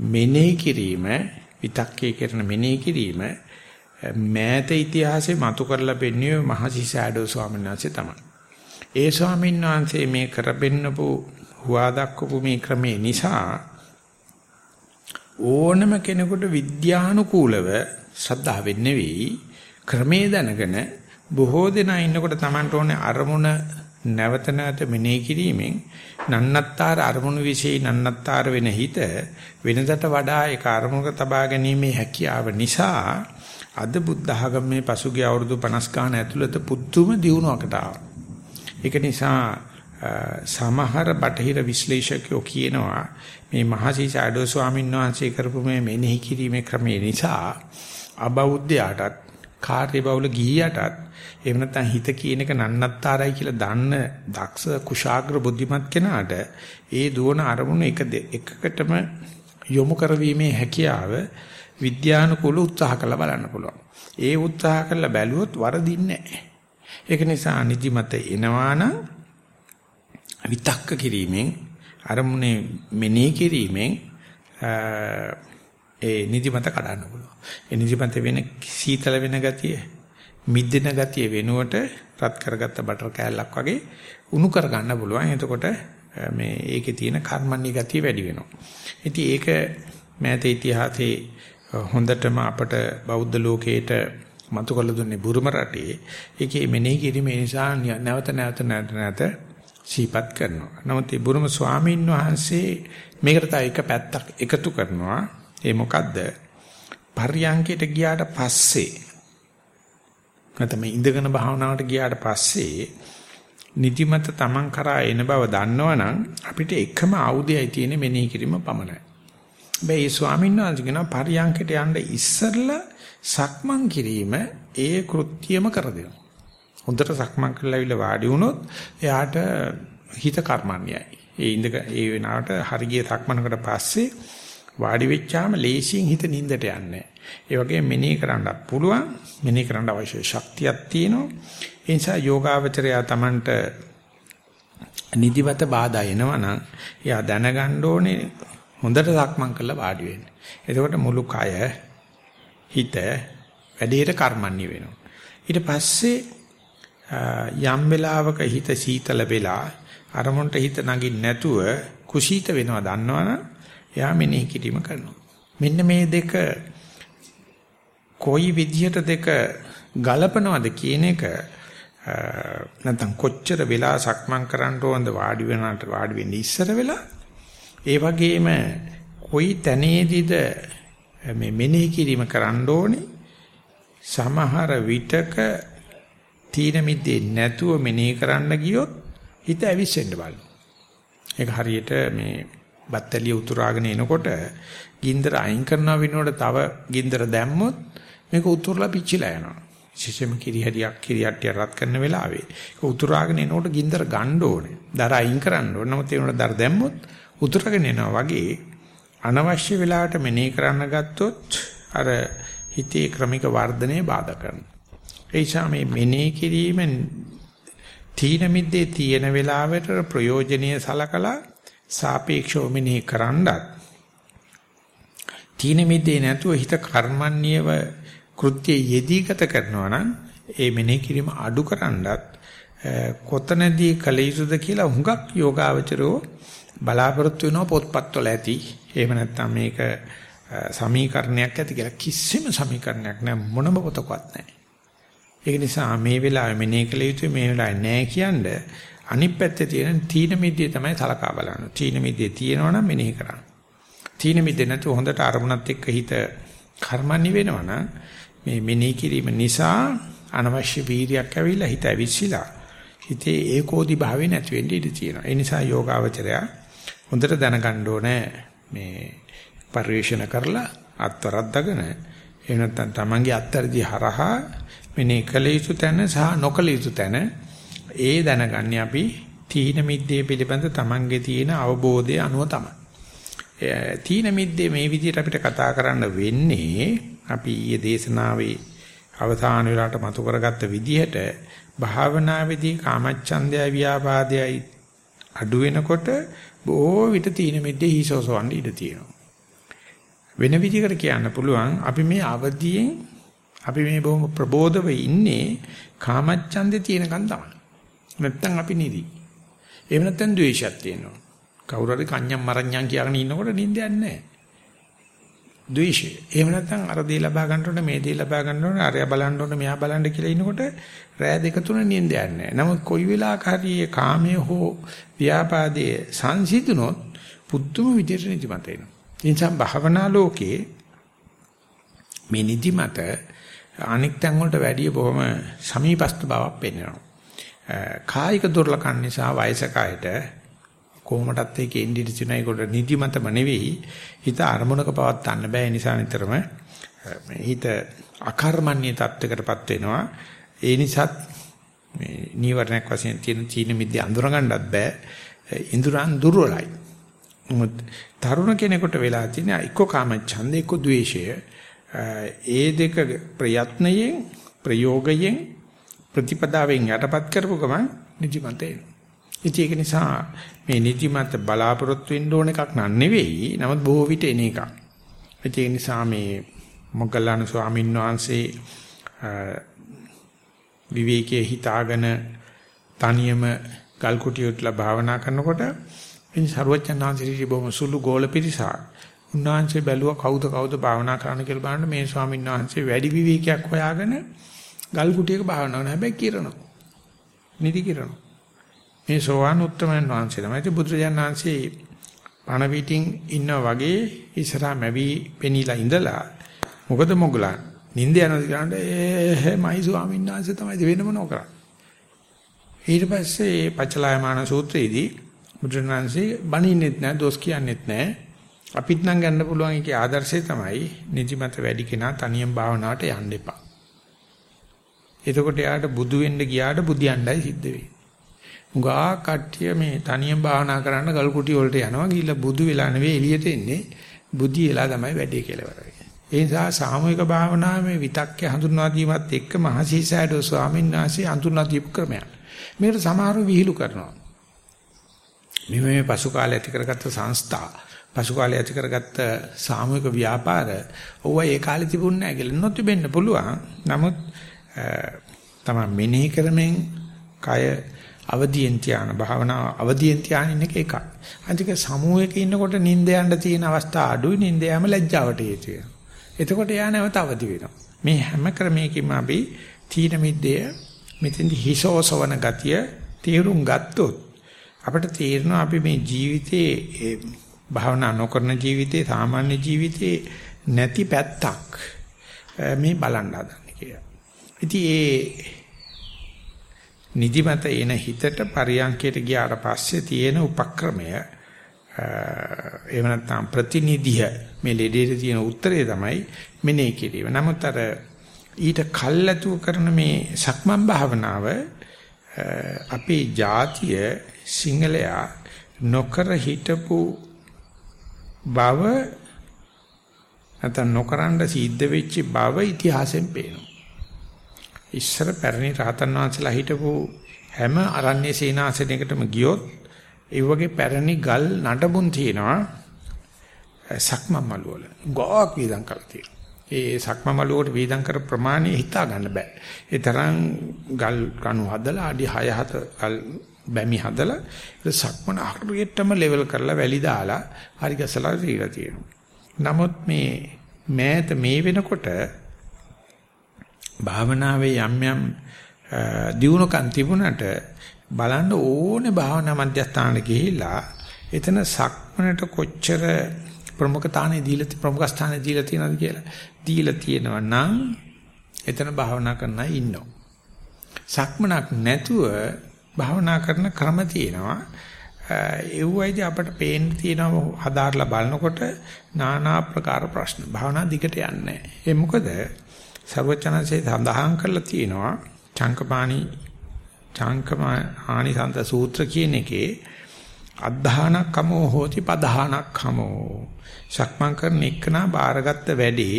මෙනෙහි කිරීම විතක්කේ කරන මෙනෙහි කිරීම මෑත ඉතිහාසයේ මතු කරලා පෙන්වුවේ මහසි සෑඩෝ ස්වාමීන් වහන්සේ තමයි. ඒ ස්වාමීන් වහන්සේ මේ කරපෙන්නපු හුවා දක්වපු මේ ක්‍රමේ නිසා ඕනම කෙනෙකුට විද්‍යානුකූලව ශ්‍රද්ධාවෙන් නෙවෙයි ක්‍රමේ දැනගෙන බොහෝ දෙනා ඉන්නකොට Tamanට ඕනේ අරමුණ නැවත නැවත මෙනෙහි කිරීමෙන් නන්නත්තර අරමුණු વિશે නන්නත්තර වෙන හිත වෙනදට වඩා ඒ අරමුණක තබා ගැනීමේ හැකියාව නිසා අද බුද්ධ ආගමේ පසුගිය අවුරුදු 50 ගාන ඇතුළත පුදුම දියුණුවකට ආවා. ඒක නිසා සමහර බටහිර විශ්ලේෂකයෝ කියනවා මේ මහසි සාඩෝ ස්වාමීන් වහන්සේ කරපු මේ මෙනෙහි කිරීමේ ක්‍රමය නිසා අබෞද්ධයාටත් කාර්ය බහුල ගිහියටත් එහෙම නැත්නම් හිත කියන එක නන්නත්තරයි කියලා දන්න දක්ෂ කුශාග්‍ර බුද්ධිමත් කෙනාට ඒ දුවන අරමුණ එක එකකටම යොමු කරවීමේ හැකියාව විද්‍යානුකූල උත්සාහ කරලා බලන්න පුළුවන්. ඒ උත්සාහ කරලා බැලුවොත් වරදින්නේ නැහැ. ඒක නිසා නිදිමත එනවානම් විතක්ක කිරීමෙන් අරමුණේ මෙනෙහි කිරීමෙන් ඒ නිදිමත කඩන්න පුළුවන්. ඒ නිදිමත වෙන සීතල වෙන ගතිය මිදෙන ගතිය වෙනුවට රත් කරගත්ත බටර් කෑල්ලක් වගේ උණු කරගන්න පුළුවන්. එතකොට මේ ඒකේ තියෙන කර්මන්නේ ගතිය වැඩි වෙනවා. ඉතින් ඒක මෑත ඉතිහාසයේ හොඳටම අපට බෞද්ධ ලෝකයේට මතු කළ දුන්නේ බුරුම රටේ. ඒකේ මෙනෙහි කිරීම නිසා නැවත නැවත නැවත නැවත සීපත් කරනවා. නමුත් මේ බුරුම ස්වාමීන් වහන්සේ මේකට තව එක පැත්තක් එකතු කරනවා. ඒ මොකද්ද? පර්යංකයට ගියාට පස්සේ නැත්නම් මේ ඉඳගෙන භාවනාවට ගියාට පස්සේ නිදිමත Taman කරා එන බව දන්නවනම් අපිට එකම ආයුධයයි තියෙන්නේ මෙනෙහි කිරීම පමණයි. මේ ස්වාමීන් වහන්සේ කියන පරියන්කට යන්න ඉස්සෙල්ලා සක්මන් කිරීම ඒ කෘත්‍යම කර දෙනවා. හොඳට සක්මන් කරලා ඉවිල වාඩි වුණොත් එයාට හිත කර්මන්නේයි. ඒ ඉඳ ඒ වෙනාවට හරිය සක්මනකට පස්සේ වාඩි වෙච්චාම ලේසියෙන් හිත නිින්දට යන්නේ. ඒ වගේ මෙනෙහි කරන්නත් පුළුවන්. මෙනෙහි කරන්න අවශ්‍ය ශක්තියක් තියෙනවා. ඒ නිසා යෝගාවචරය තමන්ට නිදිවත බාධා එනවනම් එයා දැනගන්න ඕනේ හොඳට සක්මන් කරලා වාඩි වෙන්න. එතකොට මුළු කය හිත වැඩේට කර්මන්නේ වෙනවා. ඊට පස්සේ යම් වෙලාවක හිත සීතල වෙලා අරමුණට හිත නගින්න නැතුව කුසීත වෙනවා දන්නවනම් එයා මෙනෙහි කිරීම කරනවා. මෙන්න මේ දෙක කොයි විදිහට දෙක ගලපනවද කියන එක නැත්නම් කොච්චර වෙලා සක්මන් කරන්න ඕනද වාඩි වෙනාට වාඩි වෙන්න ඉස්සර වෙලා ඒ වගේම කොයි තැනේදීද මේ මෙනෙහි කිරීම කරන්න ඕනේ සමහර විටක තීන මිද්දේ නැතුව මෙනෙහි කරන්න ගියොත් හිත ඇවිස්සෙන්න බලන. ඒක හරියට මේ බත්තලිය උතුරාගෙන එනකොට ගින්දර අයින් කරනවා වෙනකොට තව ගින්දර දැම්මොත් මේක උතුරලා පිච්චිලා යනවා. විශේෂයෙන්ම කිරිහැඩියක් කිරියට්ටිය රත් කරන වෙලාවේ ඒක උතුරාගෙන එනකොට ගින්දර ගන්න ඕනේ. දර අයින් කරන්න ඕනේ. නමුත් ඒ උනට දර දැම්මොත් උතුරගෙන එනවා වගේ අනවශ්‍ය වෙලාවට මෙනෙහි කරන්න ගත්තොත් අර හිතේ ක්‍රමික වර්ධනය බාධා කරනවා. ඒ නිසා මේ මෙනෙහි කිරීම තීන මිද්දේ තියෙන වෙලාවට ප්‍රයෝජනීය සලකලා සාපේක්ෂව මෙනෙහි කරන්නත් තීන මිද්දේ නැතුව හිත කර්මන්නේව කෘත්‍ය යෙදී ගත කරනවා නම් ඒ මෙනෙහි කිරීම අඩු කරන්නත් කොතනදී කල යුතුද කියලා හුඟක් යෝගාවචරෝ බලාපොරොත්තු වෙනවා පොත්පත්වල ඇති. එහෙම නැත්නම් මේක සමීකරණයක් ඇති කියලා කිසිම සමීකරණයක් නැහැ මොනම පොතකවත් නැහැ. ඒක නිසා මේ වෙලාවේ මෙනෙහි කළ යුතුයි මේ වෙලාවේ නැහැ කියන්නේ අනිත් පැත්තේ තියෙන තීන මිද්දේ තමයි සලකා බලන්නේ. තීන මිද්දේ තියෙනවා නම් මෙනෙහි කරන්න. තීන මිද්දේ නැතුව හොඳට අරමුණත් එක්ක හිත කර්මන්නේ වෙනවනම් මේ මෙනෙහි කිරීම නිසා අනවශ්‍ය වීර්යයක් ඇවිල්ලා හිත ඇවිස්සීලා හිතේ ඒකෝදි භාවය නැති වෙන්න ඉඩ තියෙනවා. ඒ නිසා යෝගාවචරය හොඳට දැනගන්න ඕනේ මේ පරිශන කරලා අත්වරද්දගෙන එහෙම නැත්නම් තමන්ගේ අත්තරදි හරහා මෙනේ කළ යුතු තැන සහ නොකළ යුතු තැන ඒ දැනගන්නේ අපි තීන මිද්දේ පිළිබඳ තමන්ගේ තියෙන අවබෝධය අනුව තමයි. තීන මිද්දේ මේ විදිහට අපිට කතා කරන්න වෙන්නේ අපි ඊයේ දේශනාවේ අවසාන වෙලාවට මතු කරගත්ත විදිහට භාවනාවේදී කාමච්ඡන්දය ව්‍යාපාදයයි අඩු වෙනකොට බොහෝ විට තීන මිද්දේ හිසෝසවන්න ඉඩ තියෙනවා. වෙන විදිහකට කියන්න පුළුවන් අපි මේ අවදියෙන් අපි මේ බොහොම ප්‍රබෝධව ඉන්නේ කාමච්ඡන්දේ තියෙනකන් තමයි. නැත්තම් අපි නිදි. එහෙම නැත්තම් ද්වේෂයක් තියෙනවා. කවුරු හරි කන්‍යම් මරණ්‍යම් කියලාගෙන ඉන්නකොට නිින්දයක් නැහැ. ද්වේෂය. එහෙම නැත්නම් අර දේ ලබා ගන්න ඕනේ මේ දේ ලබා ගන්න ඕනේ අරයා බලන්න ඕනේ මෙයා බලන්න කියලා ඉන්නකොට රෑ දෙක තුන නිින්දයක් නැහැ. නමුත් කොයි වෙලාවක හරි කාමයේ හෝ ව්‍යාපාදයේ සංසිඳුනොත් පුදුම විදිහට නිදිමත එනවා. ඒ නිසා භාවනා ලෝකේ මේ නිදිමත අනික් තැන් වලට වැඩිය බොහොම සමීපස්ත බවක් පෙන්වනවා. කායික දුර්ලකම් නිසා වයසක අයට කොහොමදත් ඒකේ ඉන්දිරි තුනයි ඒකට නිදිමතම නෙවෙයි හිත අරමුණක පවත් ගන්න බෑ නිසා නිතරම හිත අකර්මණ්‍ය තත්වයකටපත් වෙනවා. ඒ නිසාත් මේ නීවරණයක් වශයෙන් තියෙන චීන මිද්‍ය අඳුර ගන්නත් බෑ ඉඳුරන් දුර්වලයි. මොකද තරුණ කෙනෙකුට වෙලා තියෙන එක්ක කාම ඡන්ද එක්ක ද්වේෂය ඒ දෙක ප්‍රයත්නයෙන් ප්‍රයෝගයෙන් ප්‍රතිපදාවෙන් යටපත් කරපු ගමන් නිදිමත එනවා ඉතින් ඒක නිසා මේ නිදිමත බලාපොරොත්තු වෙන්න ඕන එකක් නන් නෙවෙයි. නමුත් බොහෝ විට එන එකක්. ඒ නිසා මේ මොග්ගල්ලාන ස්වාමීන් වහන්සේ විවේකයේ හිතාගෙන තනියම ගල් කුටියටලා භාවනා කරනකොට ඉතින් ਸਰවඥාන්සිරි බොහොම සුළු ගෝල පිරිසක් උන්වහන්සේ බැලුවා කවුද කවුද භාවනා කරන්න කියලා බලන්න මේ ස්වාමීන් වහන්සේ වැඩි විවේකයක් හොයාගෙන ගල් කුටියක භාවනා කරන හැබැයි කිරනවා. නිදි කිරනවා. මේ සෝවාන් උත්තමයන් වහන්සේ තමයි. බුදුරජාණන් වහන්සේ පණ පිටින් ඉන්නා වගේ ඉස්සරහා මැවි පෙනිලා ඉඳලා මොකද මොගලන් නිින්ද යනවා කියන්නේ එහෙමයි ස්වාමීන් වහන්සේ තමයි. වෙන මොනව කරන්නේ. ඊට පස්සේ පචලායමාන සූත්‍රයේදී බුදුරජාණන් වහන්සේ බණින්නෙත් නැහැ දොස් කියන්නෙත් නැහැ අපිත් නම් ගන්න පුළුවන් එකේ ආදර්ශය තමයි නිදිමත වැඩි කෙනා තනියම භාවනාවට යන්න එපා. එතකොට යාට බුදු වෙන්න ගියාට බුදියණ්ඩයි සිද්ධ වෙන්නේ උගා කට්ටිය මේ තනියම භාවනා කරන්න ගල් කුටි වලට යනවා ගිහිල්ලා බුදු වෙලා නෙවෙයි එළියට එන්නේ බුද්ධි වෙලා තමයි වැඩේ කියලා වරයි. ඒ නිසා සාමූහික භාවනාවේ විතක්ක හඳුන්වා දීමත් එක්ක මහසීසයඩෝ ස්වාමීන් වහන්සේ හඳුන්වා දීපු ක්‍රමයක්. මේකට සමහරව විහිළු කරනවා. මේ මේ පසු කාලේ ඇති කරගත්ත සංස්ථා පසු කාලේ ඇති කරගත්ත සාමූහික ව්‍යාපාර ඕවා ඒ කාලේ තිබුණ නැහැ කියලා නොතිබෙන්න පුළුවන්. නමුත් තමයි මෙනෙහි කරමින් කය අවදියෙන් තියාන භාවනාව අවදියෙන් තියාන ඉන්න එක එකක්. අනික සමූහයක ඉන්නකොට නිින්ද යන්න තියෙන අවස්ථා අඩුයි නිින්ද යෑම ලැජ්ජාවට හේතු වෙනවා. එතකොට යා නැවත අවදි වෙනවා. මේ හැම ක්‍රමයකින්ම අපි තීන මිද්දය මෙතෙන්දි හිසෝසවන ගතිය තීරුම් ගත්තොත් අපිට තේරෙනවා අපි මේ ජීවිතේ භාවනා නොකරන ජීවිතේ සාමාන්‍ය ජීවිතේ නැති පැත්තක් මේ බලන්න හදන්නේ කියලා. ඉතින් ඒ නිදිමත එන හිතට පරියන්කයට ගියාට පස්සේ තියෙන උපක්‍රමය එහෙම නැත්නම් ප්‍රතිනිධිය මේ ලෙඩේට තියෙන උත්තරය තමයි මෙනේ කිරීම. නමුත් අර ඊට කල්ැතුව කරන මේ සක්මන් භාවනාව අපේ ජාතිය සිංහලයා නොකර හිටපු බව නැත්නම් නොකරන්න සිද්ධ වෙච්ච බව ඉතිහාසයෙන් පේනවා. ඉස්සර පැරණි රහතන් වහන්සේලා හිටපු හැම අරණ්‍ය සීනාසනයකටම ගියොත් ඒ වගේ පැරණි ගල් නටබුන් තියෙනවා සක්මන් මළු වල. ගෝක් වේදම් කරලා තියෙනවා. ඒ සක්ම මළුවට වේදම් කර ප්‍රමාණය හිතා ගන්න බෑ. ඒ තරම් ගල් කණු හදලා අඩි 6 7 ගල් බැමි හදලා සක්මන හරියටම ලෙවල් කරලා වැලි දාලා හරි ගසලා දීලා තියෙනවා. නමුත් මේ මෑත මේ වෙනකොට භාවනාවේ යම් යම් දියුණුකම් තිබුණට බලන්න ඕනේ භාවනා මධ්‍යස්ථානට ගිහිල්ලා එතන සක්මනට කොච්චර ප්‍රමුඛ තානේ දීලා ප්‍රමුඛ ස්ථානේ දීලා තියෙනවද කියලා. දීලා තියෙනවා නම් එතන භාවනා කරන අය ඉන්නවා. සක්මනක් නැතුව භාවනා කරන ක්‍රම තියෙනවා. ඒ වයිදී අපට පේන්න තියෙනවා හදාarලා බලනකොට নানা ආකාර ප්‍රශ්න. භාවනා දිගට යන්නේ නැහැ. ඒ මොකද සර්වචනසේ සඳහන් කරලා තියෙනවා චංකපාණි චංකමානි සන්ත සූත්‍ර කියන එකේ අද්ධානක්කමෝ හෝති පධානක්කමෝ සක්මන් කරන එකනා බාරගත්ත වැඩේ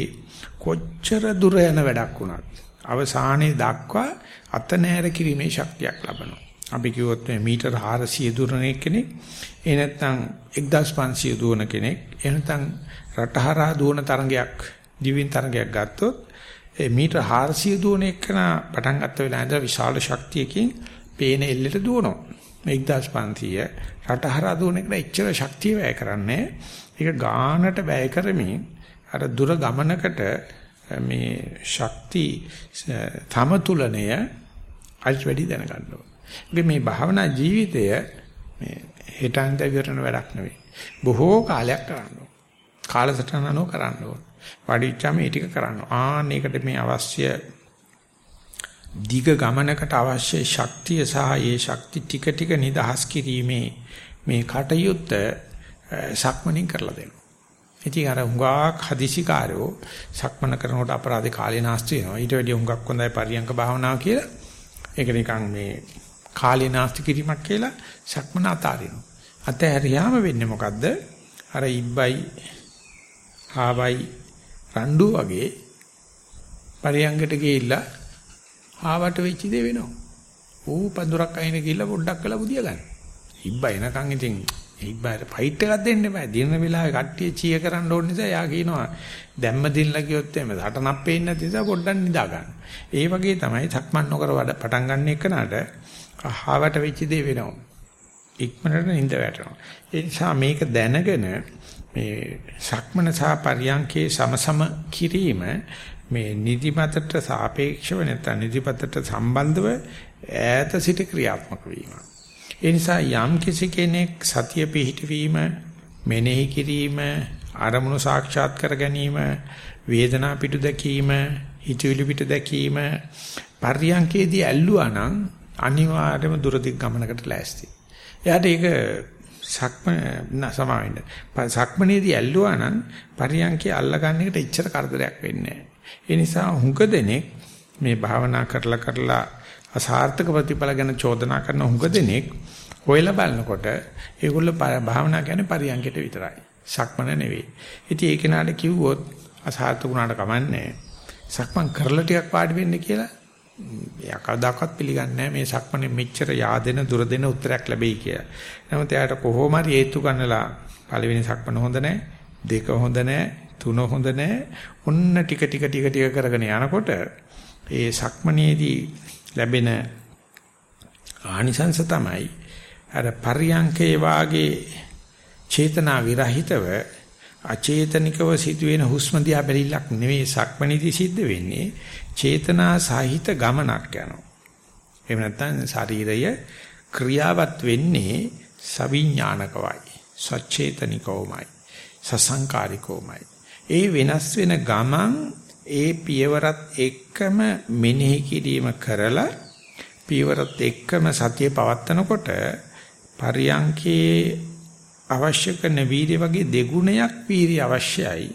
කොච්චර දුර යන වැඩක් වුණත් අවසානයේ දක්වා අත නෑර කිරීමේ ශක්තියක් ලබනවා. අපි කිව්වොත් මේ මීටර 400 දුරන කෙනෙක් ඒ නැත්නම් 1500 දුවන කෙනෙක් එහෙ නැත්නම් රටහරා දුවන තරංගයක් දිවින් තරංගයක් ගත්තොත් ඒ මීටර 400 දුවන එකන පටන් ගත්ත වෙලාවේ ඉඳලා විශාල ශක්තියකින් පේන එල්ලෙට දුවනවා. 1500 රටහරා දුවන එකට එච්චර ශක්තිය වැය කරන්නේ ඒක ගානට වැය කරමින් අර දුර ගමනකට මේ ශක්ති තමතුලනය අයිත් වැඩි දැනගන්න ඕනේ. මේ භාවනා ජීවිතය මේ හෙටන්ද විතරන වැඩක් නෙවෙයි. බොහෝ කාලයක් කරන්න ඕනේ. කාලසටහනනෝ කරන්න ඕනේ. වඩිච්චාම මේ ටික කරන්න. ආන්න ඒකට මේ අවශ්‍ය දිග ගමනකට අවශ්‍ය ශක්තිය සහ ඒ ශක්ති ටික ටික නිදහස් කිරීමේ මේ කටයුත්ත සක්මනින් කරලා දෙනවා. ඉතින් අර හුඟක් හදිසිකාරෝ සක්මන කරනකොට අපරාධේ කාලේ නාස්ති වෙනවා. ඊට වැඩිය හුඟක් හොඳයි පරියංක භාවනාව කියලා. ඒක නිකන් මේ කාලේ නාස්ති කිරීමක් කියලා සක්මන අතාරිනවා. අතහැරියාම වෙන්නේ මොකද්ද? අර ඉබ්බයි හාවයි රණ්ඩු වගේ පරියංගට ගිහිල්ලා ආවට වෙච්ච දේ වෙනවා. ඌ පඳුරක් අයින ගිහිල්ලා පොඩ්ඩක් කළා බුදියා ගන්න. ඉබ්බා එනකන් ඉතින් ඉබ්බාට ෆයිට් එකක් දෙන්න බෑ. දින වෙලාවේ කට්ටිය චීය කරන්න ඕන නිසා යා කියනවා දැම්ම දිනලා කිව්වොත් එimhe හටනක් පේන්නේ නැති නිසා පොඩ්ඩක් නිදා ගන්න. ඒ වගේ තමයි සක්මන් නොකර වඩ පටන් ගන්න එකනට අහවට වෙච්ච දේ වෙනවා. ඉක්මනට නිඳ වැටෙනවා. ඒ නිසා මේක දැනගෙන මේ සක්මන සහ පරියංකේ සමසම කිරීම මේ නිදිමතට සාපේක්ෂව නැත්නම් නිදිමතට සම්බන්ධව ඈත සිට ක්‍රියාත්මක වීම. ඒ නිසා යම් කිසි කෙනෙක් සතිය පිහිටවීම මෙනෙහි කිරීම අරමුණු සාක්ෂාත් කර ගැනීම වේදනා පිටු දැකීම හිතවිලි පිටු දැකීම පර්යංකේදී ඇල්ලුවා නම් අනිවාර්යයෙන්ම දුරදිග ගමනකට ලෑස්ති. එයාට ඒක සක්ම සමාවෙන්න. සක්මනේදී ඇල්ලුවා නම් පර්යංකේ අල්ලගන්න එකට එච්චර කරදරයක් වෙන්නේ නැහැ. ඒ නිසා හුඟ දෙනෙක් මේ භාවනා කරලා කරලා අසාර්ථක ප්‍රතිඵල ගැන චෝදනා කරන හුඟ දෙනෙක් හොයලා බලනකොට ඒගොල්ලෝ භාවනා කියන්නේ පරියන්කයට විතරයි. සක්මන නෙවෙයි. ඉතින් ඒක නාඩ කිව්වොත් අසාර්ථක වුණාට කමන්නේ. සක්මන් කරලා ටිකක් පාඩි වෙන්න කියලා එයා කවදාකවත් පිළිගන්නේ මේ සක්මනේ මෙච්චර yaadෙන දුර දෙන උත්තරයක් ලැබෙයි කියලා. නමුත් එයාට කොහොම හරි හේතු ගන්නලා පළවෙනි සක්මන හොඳ නැහැ, දෙක හොඳ නැහැ, තුන හොඳ නැහැ. ඔන්න ටික ටික ටික ටික කරගෙන යනකොට ඒ සක්මනේදී ලැබෙන ආනිසංස තමයි අර පරියංකේ වාගේ චේතනා විරහිතව අචේතනිකව සිදුවෙන හුස්ම දිහා බැලිලක් නෙවෙයි සක්මනේදී සිද්ධ වෙන්නේ චේතනා සහිත ගමනක් යනවා. එහෙම නැත්නම් ශරීරය ක්‍රියාවත් වෙන්නේ සවිඥානිකවයි සචේතනිකවමයි සසංකාරිකවමයි. ඒ වෙනස් වෙන ගමන් ඒ පියවරත් එක්කම මෙනෙහි කිරීම කරලා පියවරත් එක්කම සතිය පවත්නකොට පරියංකේ අවශ්‍ය කරන වීර්ය වගේ දෙගුණයක් වීර්ය අවශ්‍යයි.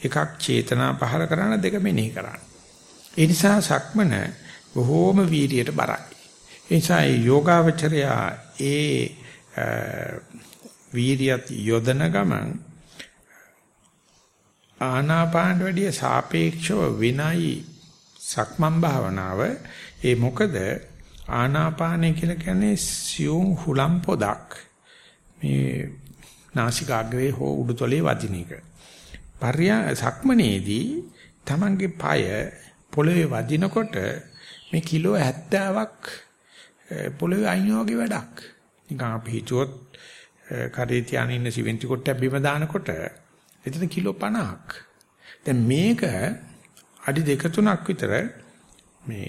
එකක් චේතනා පහල කරන දෙක මෙනෙහි කරන්න. ඒ නිසා සක්මන බොහෝම වීර්යයට බරයි. ඒ නිසා යෝගාවචරයා ඒ වීර්යත් යොදන ගමන් ආනාපාන වැඩිය සාපේක්ෂව විනයි සක්මන් භාවනාව. ඒ මොකද ආනාපානය කියලා කියන්නේ සියුම් හුලම් පොදක්. මේ නාසිකාග්‍රේ හෝ උඩුතලයේ වදින එක. පර්යා සක්මනේදී Tamange পায় පොළවේ වදිනකොට මේ කිලෝ 70ක් පොළවේ අයින් වගේ වැඩක්. නිකන් අපි හිතුවොත් කරේ තියාගෙන ඉන්න සිවෙන්ති කොටයක් බිම දානකොට එතන කිලෝ 50ක්. දැන් මේක අඩි දෙක තුනක් විතර මේ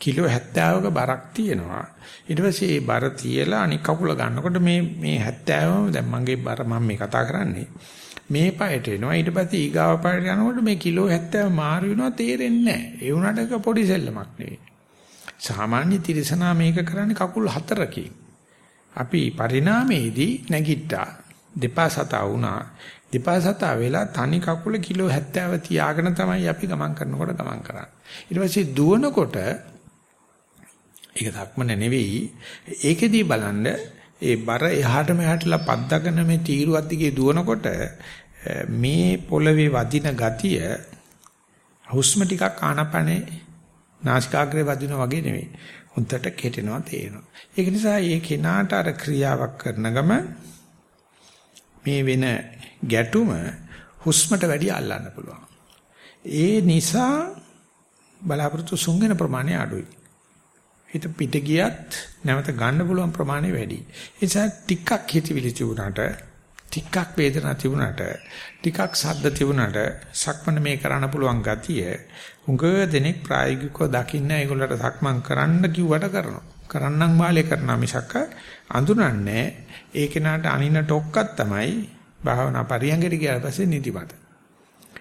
කිලෝ 70ක බරක් තියෙනවා. ඊට පස්සේ ඒ බර තියලා අනික් කකුල ගන්නකොට මේ මේ 70ම දැන් මගේ බර මම මේ කතා කරන්නේ. මේ පායට එනවා ඊට පස්සේ ඊගාව පායට යනකොට මේ කිලෝ 70 මාරු වෙනවා තේරෙන්නේ නැහැ. ඒ වුණාට පොඩි සෙල්ලමක් නෙවෙයි. සාමාන්‍ය තිරසනා මේක කරන්නේ කකුල් හතරකින්. අපි පරිණාමයේදී නැගිට්ටා. දෙපා සතා වුණා. දෙපා සතා වෙලා තනි කකුල කිලෝ 70 තියාගෙන තමයි අපි ගමන් කරනකොට ගමන් කරන්නේ. ඊට පස්සේ දුවනකොට ඒක ධක්මන නෙවෙයි. ඒකෙදී බලන්න ඒ බර එහාට මෙහාටලා පද්දගෙන මේ තීරුවත් දිගේ දුවනකොට මේ පොළවේ වදින ගතිය හුස්ම ටිකක් ආනපනේ නාසිකාග්‍රේ වදිනා වගේ නෙවෙයි. හොඳට කෙටෙනවා තේරෙනවා. ඒක නිසා මේ කෙනාට අර ක්‍රියාවක් කරන ගම මේ වෙන ගැටුම හුස්මට වැඩි අල්ලන්න පුළුවන්. ඒ නිසා බලාපොරොත්තු සුන්ගෙන ප්‍රමාණය අඩුයි. හිත පිට ගියත් නැවත ගන්න පුළුවන් ප්‍රමාණය වැඩි. ඒ නිසා ටිකක් හිතවිලි තිබුණාට ටිකක් වේදනා තිබුණාට ටිකක් සද්ද තිබුණාට සක්මන මේ කරන්න පුළුවන් ගතිය උඟ දෙනෙක් ප්‍රායෝගිකව දකින්න ඒගොල්ලන්ට සක්මන් කරන්න කිව්වට කරනවා. කරන්නම් වාලේ කරනා මිසක් අඳුනන්නේ ඒ කෙනාට අනින ටොක්කක් තමයි භාවනා පරියංගයට ගියාට පස්සේ නිදිමත.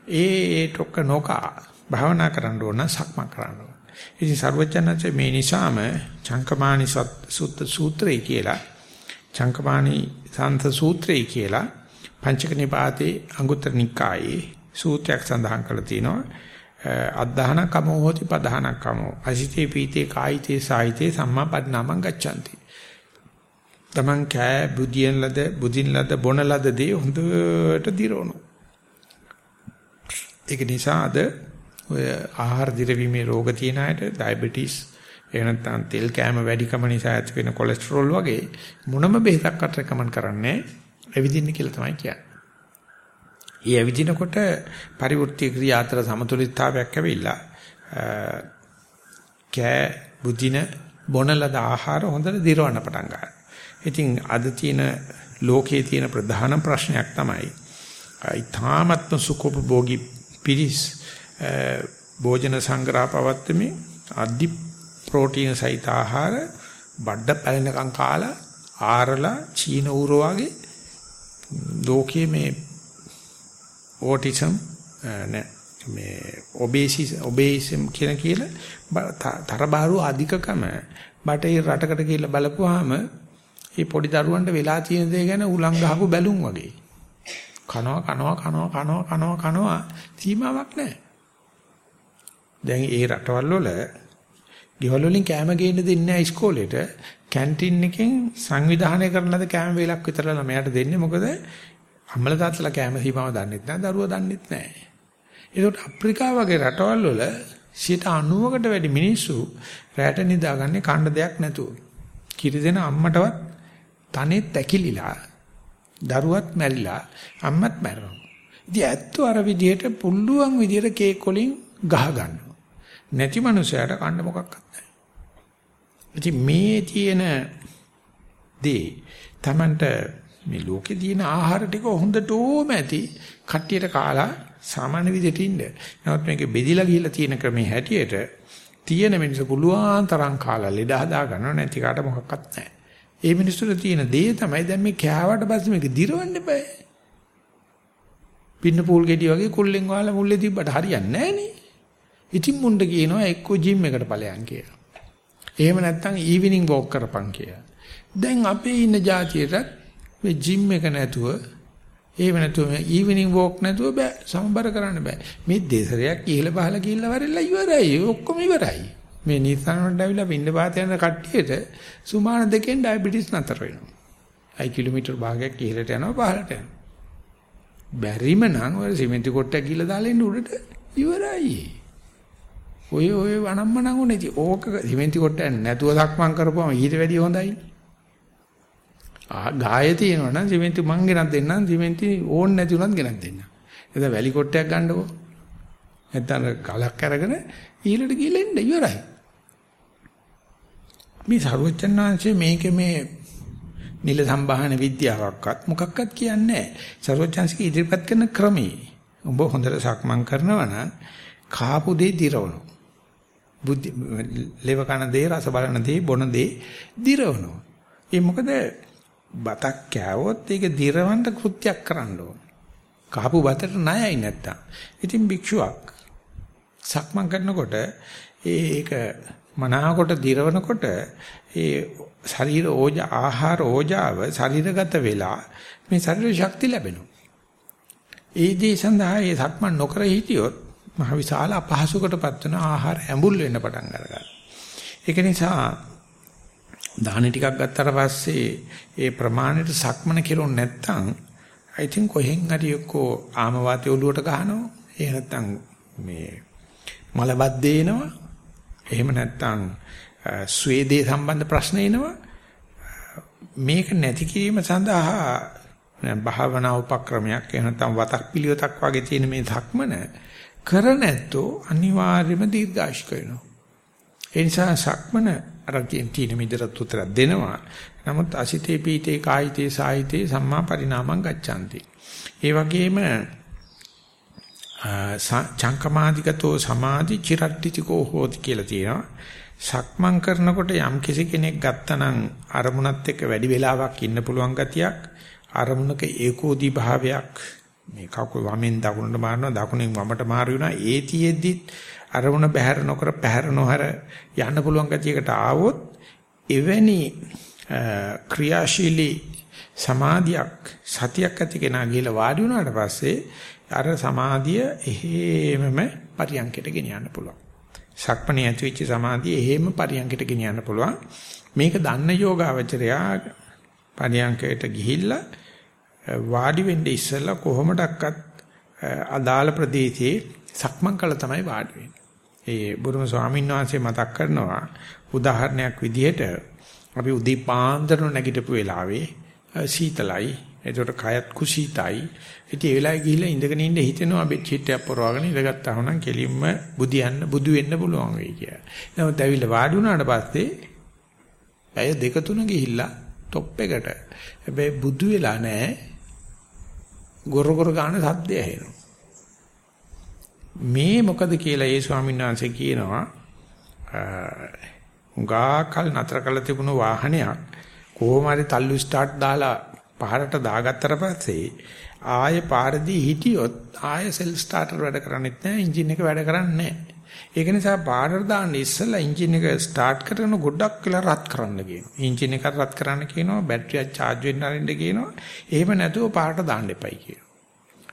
ඒ ඒ ටොක්ක නොකා භාවනා කරන්න ඕන සක්මන් කරන්න ඕන. ඉතින් සර්වඥාන්සේ මේ නිසාම චංකමානි සුත්ත සූත්‍රය කියලා චංකමානි සාන්ත සූත්‍රය කියලා පංචක නිපාතේ අංගුත්තර නිකායේ සූත්‍රයක් සඳහන් කරලා තිනවා අද්ධාන කමෝ හෝති පධාන කමෝ අසිතේ පීතේ කායිතේ සායිතේ සම්මා පරිණාමං ගච්ඡanti. තමන් කෑ බුදියන් ලද බුදින් ලද බොන ලද දේ හොඳට දිරවනවා. ඒක නිසා අද ඔය ආහාර දිරවීමේ රෝග තියෙන අයට ඩයබටිස් එහෙම නැත්නම් තෙල් කෑම වැඩිකම නිසා ඇති වෙන කොලෙස්ටරෝල් වගේ මොනම බෙහෙතක්වත් රෙකමන්ඩ් කරන්නේ ඇවිදින්න කියලා තමයි කියන්නේ. ඊ ඇවිදිනකොට පරිවෘත්ති ක්‍රියා අතර සමතුලිතතාවයක් ඇවිල්ලා කෑ බුදින බොනලද ආහාර හොඳට දිරවන්න පටන් ගන්නවා. ඉතින් අද තියෙන ලෝකයේ තියෙන ප්‍රධාන ප්‍රශ්නයක් තමයි ඊ타මත්ම සුඛෝපභෝගී පිරිස් භෝජන සංග්‍රහ පවත්වමින් අධි ප්‍රෝටීන සහිත ආහාර බඩ පැලෙනකන් කාලා ආරලා චීන ඌරෝ වගේ ලෝකයේ මේ ඕටිසම් නෑ මේ ඔබේසිස් ඔබේසම් කියන කියලා තරබාරු අධිකකම බටේ රටකට කියලා බලපුවාම මේ පොඩි දරුවන්ට වෙලා තියෙන දේ ගැන උලං ගහපු බැලුම් වගේ. කනවා කනවා කනවා කනවා කනවා කනවා. සීමාවක් නැහැ. දැන් ඒ රටවල් වල ගෙවල් වලින් කෑම ගේන්න දෙන්නේ නැහැ ඉස්කෝලේට. කැන්ටින් එකෙන් සංවිධානය කරන ලද කෑම වේලක් විතර ළමයාට දෙන්නේ මොකද අම්මලා තාත්තලා කෑම සීමාව දන්නෙත් නැහැ දරුවෝ දන්නෙත් නැහැ. ඒකට අප්‍රිකාව වගේ රටවල් වල 90කට වැඩි මිනිස්සු රැට නිදාගන්නේ කණ්ඩ දෙයක් නැතුව. කිරි දෙන අම්මටවත් තනෙත් ඇකිලිලා දරුවත් මැරිලා අම්මත් මැරෙනවා. ඉතින් ඇත්තෝ අර විදිහට පුළුවන් විදිහට කේක් වලින් ගහ ගන්නවා. නැති මනුස්සයාට කන්න මොකක්වත් නැහැ. ඉතින් මේ තියෙන දේ Tamanට මේ ලෝකේ තියෙන ආහාර ටික හොඳටම ඇති කට්ටියට කාලා සාමාන්‍ය විදිහට ඉන්න. නමුත් මේක බෙදිලා ගිහිල්ලා තියෙන ක්‍රමේ හැටියට තියෙන මිනිස්සු පුළුවන් තරම් කාලා ලෙඩ හදා ගන්නව නැති කාට මොකක්වත් නැහැ. ඒ මිනිස්සුන්ට තියෙන දේ තමයි දැන් මේ කෑවට පස්සේ මේක දිරවන්න බෑ. පින්න පූල් ගෙඩි වගේ කුල්ලෙන් වහලා මුල්ලේ තිබ්බට හරියන්නේ නැහැ නේ. ඉතින් මුණ්ඩ කියනවා එක්කෝ ජිම් එකට ඵලයන් කියලා. එහෙම නැත්නම් ඊවිනිං වෝක් කරපන් කියලා. දැන් අපේ ඉන්න જાතියට මේ ජිම් එක නැතුව එහෙම නැතුව ඊවිනිං වෝක් නැතුව බෑ සමබර කරන්න බෑ. මේ දෙසරයක් ඉහළ පහළ ගිහිල්ලා වරෙල්ලා ඉවරයි. ඔක්කොම ඉවරයි. මේ නිසනට ඇවිල්ලා පින්න පාත යන කට්ටියට සුමාන දෙකෙන් ඩයබටිස් නතර වෙනවා. 5 කිලෝමීටර් භාගයක් ඉහළට යනවා පහළට යනවා. බැරිම නම් ඔය සිමෙන්ති කොටයක් ගිහලා දාලා ඉන්න උඩට ඉවරයි. ඔය ඔය වනම්මනම් උනේ ඉතින් ඕක සිමෙන්ති කොටයක් නැතුව සක්මන් කරපුවම ඊට වැඩිය හොඳයි. ආ ගාය තියෙනවා නම් සිමෙන්ති මං ගෙනත් දෙන්නම් සිමෙන්ති ඕන් නැති උනත් ගෙනත් දෙන්නම්. එතන වැලි කොටයක් ගන්නකො. නැත්නම් ගලක් අරගෙන ඊළඟට ගිහලා එන්න ඉවරයි. මේ සරුවචනාංශයේ මේකේ මේ නිල සම්භාහන විද්‍යාවක්වත් මොකක්වත් කියන්නේ නැහැ. සරුවචනාංශික ඉදිරිපත් කරන ක්‍රමී. ඔබ හොඳට සක්මන් කරනවා නම් කාපු දේ දිරවනවා. බුද්ධ ලෙව කන දේ රස බලන දේ බොන දේ දිරවනවා. ඒ මොකද බතක් කෑවොත් ඒක දිරවන්න කෘත්‍යයක් කරන්න ඕන. කහපු බතට ණයයි නැත්තම්. ඉතින් භික්ෂුවක් සක්මන් කරනකොට ඒක මනාකොට දිරවනකොට ඒ ශරීර ඕජ ආහාර ඕජාව ශරීරගත වෙලා මේ ශරීර ශක්තිය ලැබෙනවා. ඒ දේ සඳහා ඒ සක්මන් නොකර හිටියොත් මහ විශාල අපහසුකටපත් වෙන ආහාර ඇඹුල් වෙන්න පටන් ගන්නවා. ඒක නිසා දාහන ටිකක් ගත්තට පස්සේ ඒ ප්‍රමාණයට සක්මන කෙරුවොත් නැත්තම් I think කොහෙන් හරි එක්කෝ ආම වාතය ඔලුවට ගහනවා. එහෙ නැත්තම් මේ මලබත් දේනවා. එහෙම නැත්තම් ස්වේදේ සම්බන්ධ ප්‍රශ්න එනවා. මේක නැති කිරීම සඳහා භාවනා උපක්‍රමයක් එහෙම නැත්නම් වතක් පිළිවෙතක් වගේ තියෙන මේ ධක්මන කර නැත්තෝ අනිවාර්යයෙන්ම දීර්ඝාෂික වෙනවා. ඒ නිසා සක්මන අර කියන මිදරත් උතර දෙනවා. නමුත් අසිතේ පීතේ කායිතේ සායිතේ සම්මා පරිණාමං ගච්ඡanti. ඒ වගේම චංකමාදිගතෝ සමාධි චිරට්ටිතිකෝ හෝති කියලා තියෙනවා. සක්මන් කරනකොට යම් කිසි කෙනෙක් ගත්තනම් අරමුණත් එක්ක වැඩි වෙලාවක් ඉන්න පුළුවන් ගතියක් අරමුණක ඒකෝදි භාවයක් මේ කකුල වමෙන් දකුණට මාරනවා දකුණෙන් වමට මාරු වෙනවා ඒතියෙද්දි අරමුණ බැහැර නොකර පැහැර නොහැර යන්න පුළුවන් ගතියකට ආවොත් එවැනි ක්‍රියාශීලී සමාධියක් සතියක් ඇති කෙනා ගිහලා වාඩි වුණාට පස්සේ අර සමාධිය එහෙමම පරියන්කයට ගෙනියන්න පුළුවන්. සක්මණේ ඇති වෙච්ච සමාධිය එහෙම පරියන්කයට ගෙනියන්න පුළුවන්. මේක දන්න යෝගාවචරයා පරියන්කයට ගිහිල්ලා වාඩි වෙන්න ඉස්සෙල්ලා කොහොමඩක්වත් අදාළ ප්‍රදේශයේ සක්මන් කළ තමයි වාඩි වෙන්නේ. ඒ බුදුම ස්වාමීන් වහන්සේ මතක් කරනවා උදාහරණයක් විදිහට අපි උදේ පාන්දර නැගිටපු වෙලාවේ සීතලයි එතකොට කයත් කුසීතයි ඉතින් ඒ වෙලාවේ ගිහිල්ලා ඉඳගෙන ඉන්න හිතෙනවා බෙඩ්ෂීට් එකක් පොරවගෙන ඉඳගත්තාම නම් කෙලින්ම බුදියන්න බුදු වෙන්න පුළුවන් වෙයි කියලා. නමුත් ඇවිල්ලා වාඩි වුණාට පස්සේ ඇය දෙක තුන ගිහිල්ලා টොප් එකට. හැබැයි බුදු වෙලා නැහැ. ගොර ගොර ගන්න සද්දය ඇහෙනවා. මේ මොකද කියලා ඒ ස්වාමීන් වහන්සේ කියනවා උගාකල් නතර කළ තිබුණු වාහනයක් කොහොම හරි තල්ලු ස්ටාර්ට් දාලා පහරට දාගත්තට පස්සේ ආය පාරදී හිටියොත් ආය සෙල් ස්ටාර්ටර් වැඩ කරන්නේත් නැහැ එන්ජින් එක වැඩ කරන්නේ නැහැ. ඒක නිසා පාරට දාන්න ඉස්සෙල්ලා එන්ජින් එක ස්ටාර්ට් කරන ගොඩක් කියලා රත් කරන්න කියනවා. එන්ජින් එක රත් කරන්න කියනවා, බැටරිය charge වෙන්න අරින්න කියනවා. එහෙම නැතුව පාරට දාන්න එපයි කියනවා.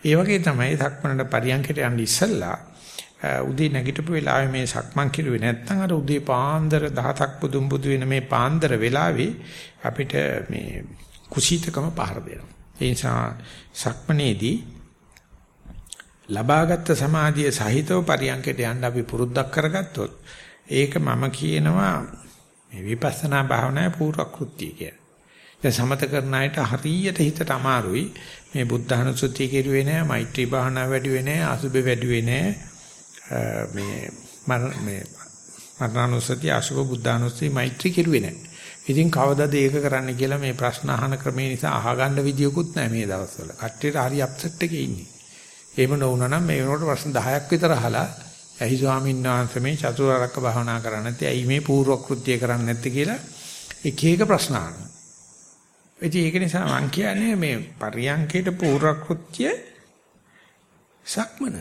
ඒ වගේ තමයි සක්මනට පරියන්කට යන්න ඉස්සෙල්ලා උදේ නැගිටපු වෙලාවේ මේ සක්මන් කිරුවේ නැත්නම් අර උදේ පාන්දර 17ක් බුදුන් බුදු වෙන මේ පාන්දර වෙලාවේ අපිට මේ කුසීතකම පහර දෙනවා. ඒ නිසා සක්මනේදී ලබාගත් සමාධිය සහිතව පරියන්කයට යන්න අපි පුරුද්දක් කරගත්තොත් ඒක මම කියනවා මේ විපස්සනා භාවනාවේ පූර්වක්‍ෘත්‍ය කියලා. දැන් සමත කරන අයට හරියට හිතට අමාරුයි. මේ බුද්ධහනුසුතිය කෙරුවේ නෑ, මෛත්‍රී භාවනාව වැඩිුවේ නෑ, අසුබේ වැඩිුවේ නෑ. මේ මේ මරණානුසතිය, අසුබ බුද්ධානුසතිය මෛත්‍රී කෙරුවේ නෑ. ඉතින් කවදාද ඒක කරන්න කියලා මේ ප්‍රශ්න අහන ක්‍රමේ නිසා අහගන්න විදියකුත් නැහැ මේ දවස්වල. කට්ටියට හරි අප්සෙට් එකේ ඉන්නේ. එහෙම නොවුනා නම් මේ වෙනකොට ප්‍රශ්න 10ක් විතර අහලා ඇයි ස්වාමීන් වහන්සේ මේ චතුරාර්යක භාවනා කරන්නේ නැත්තේ? ඇයි මේ පූර්ව කෘත්‍ය කරන්නේ නැත්තේ කියලා එක එක ප්‍රශ්න අහනවා. ඉතින් ඒක නිසා මම කියන්නේ මේ පරියංකේට පූර්ව කෘත්‍ය සක්මන.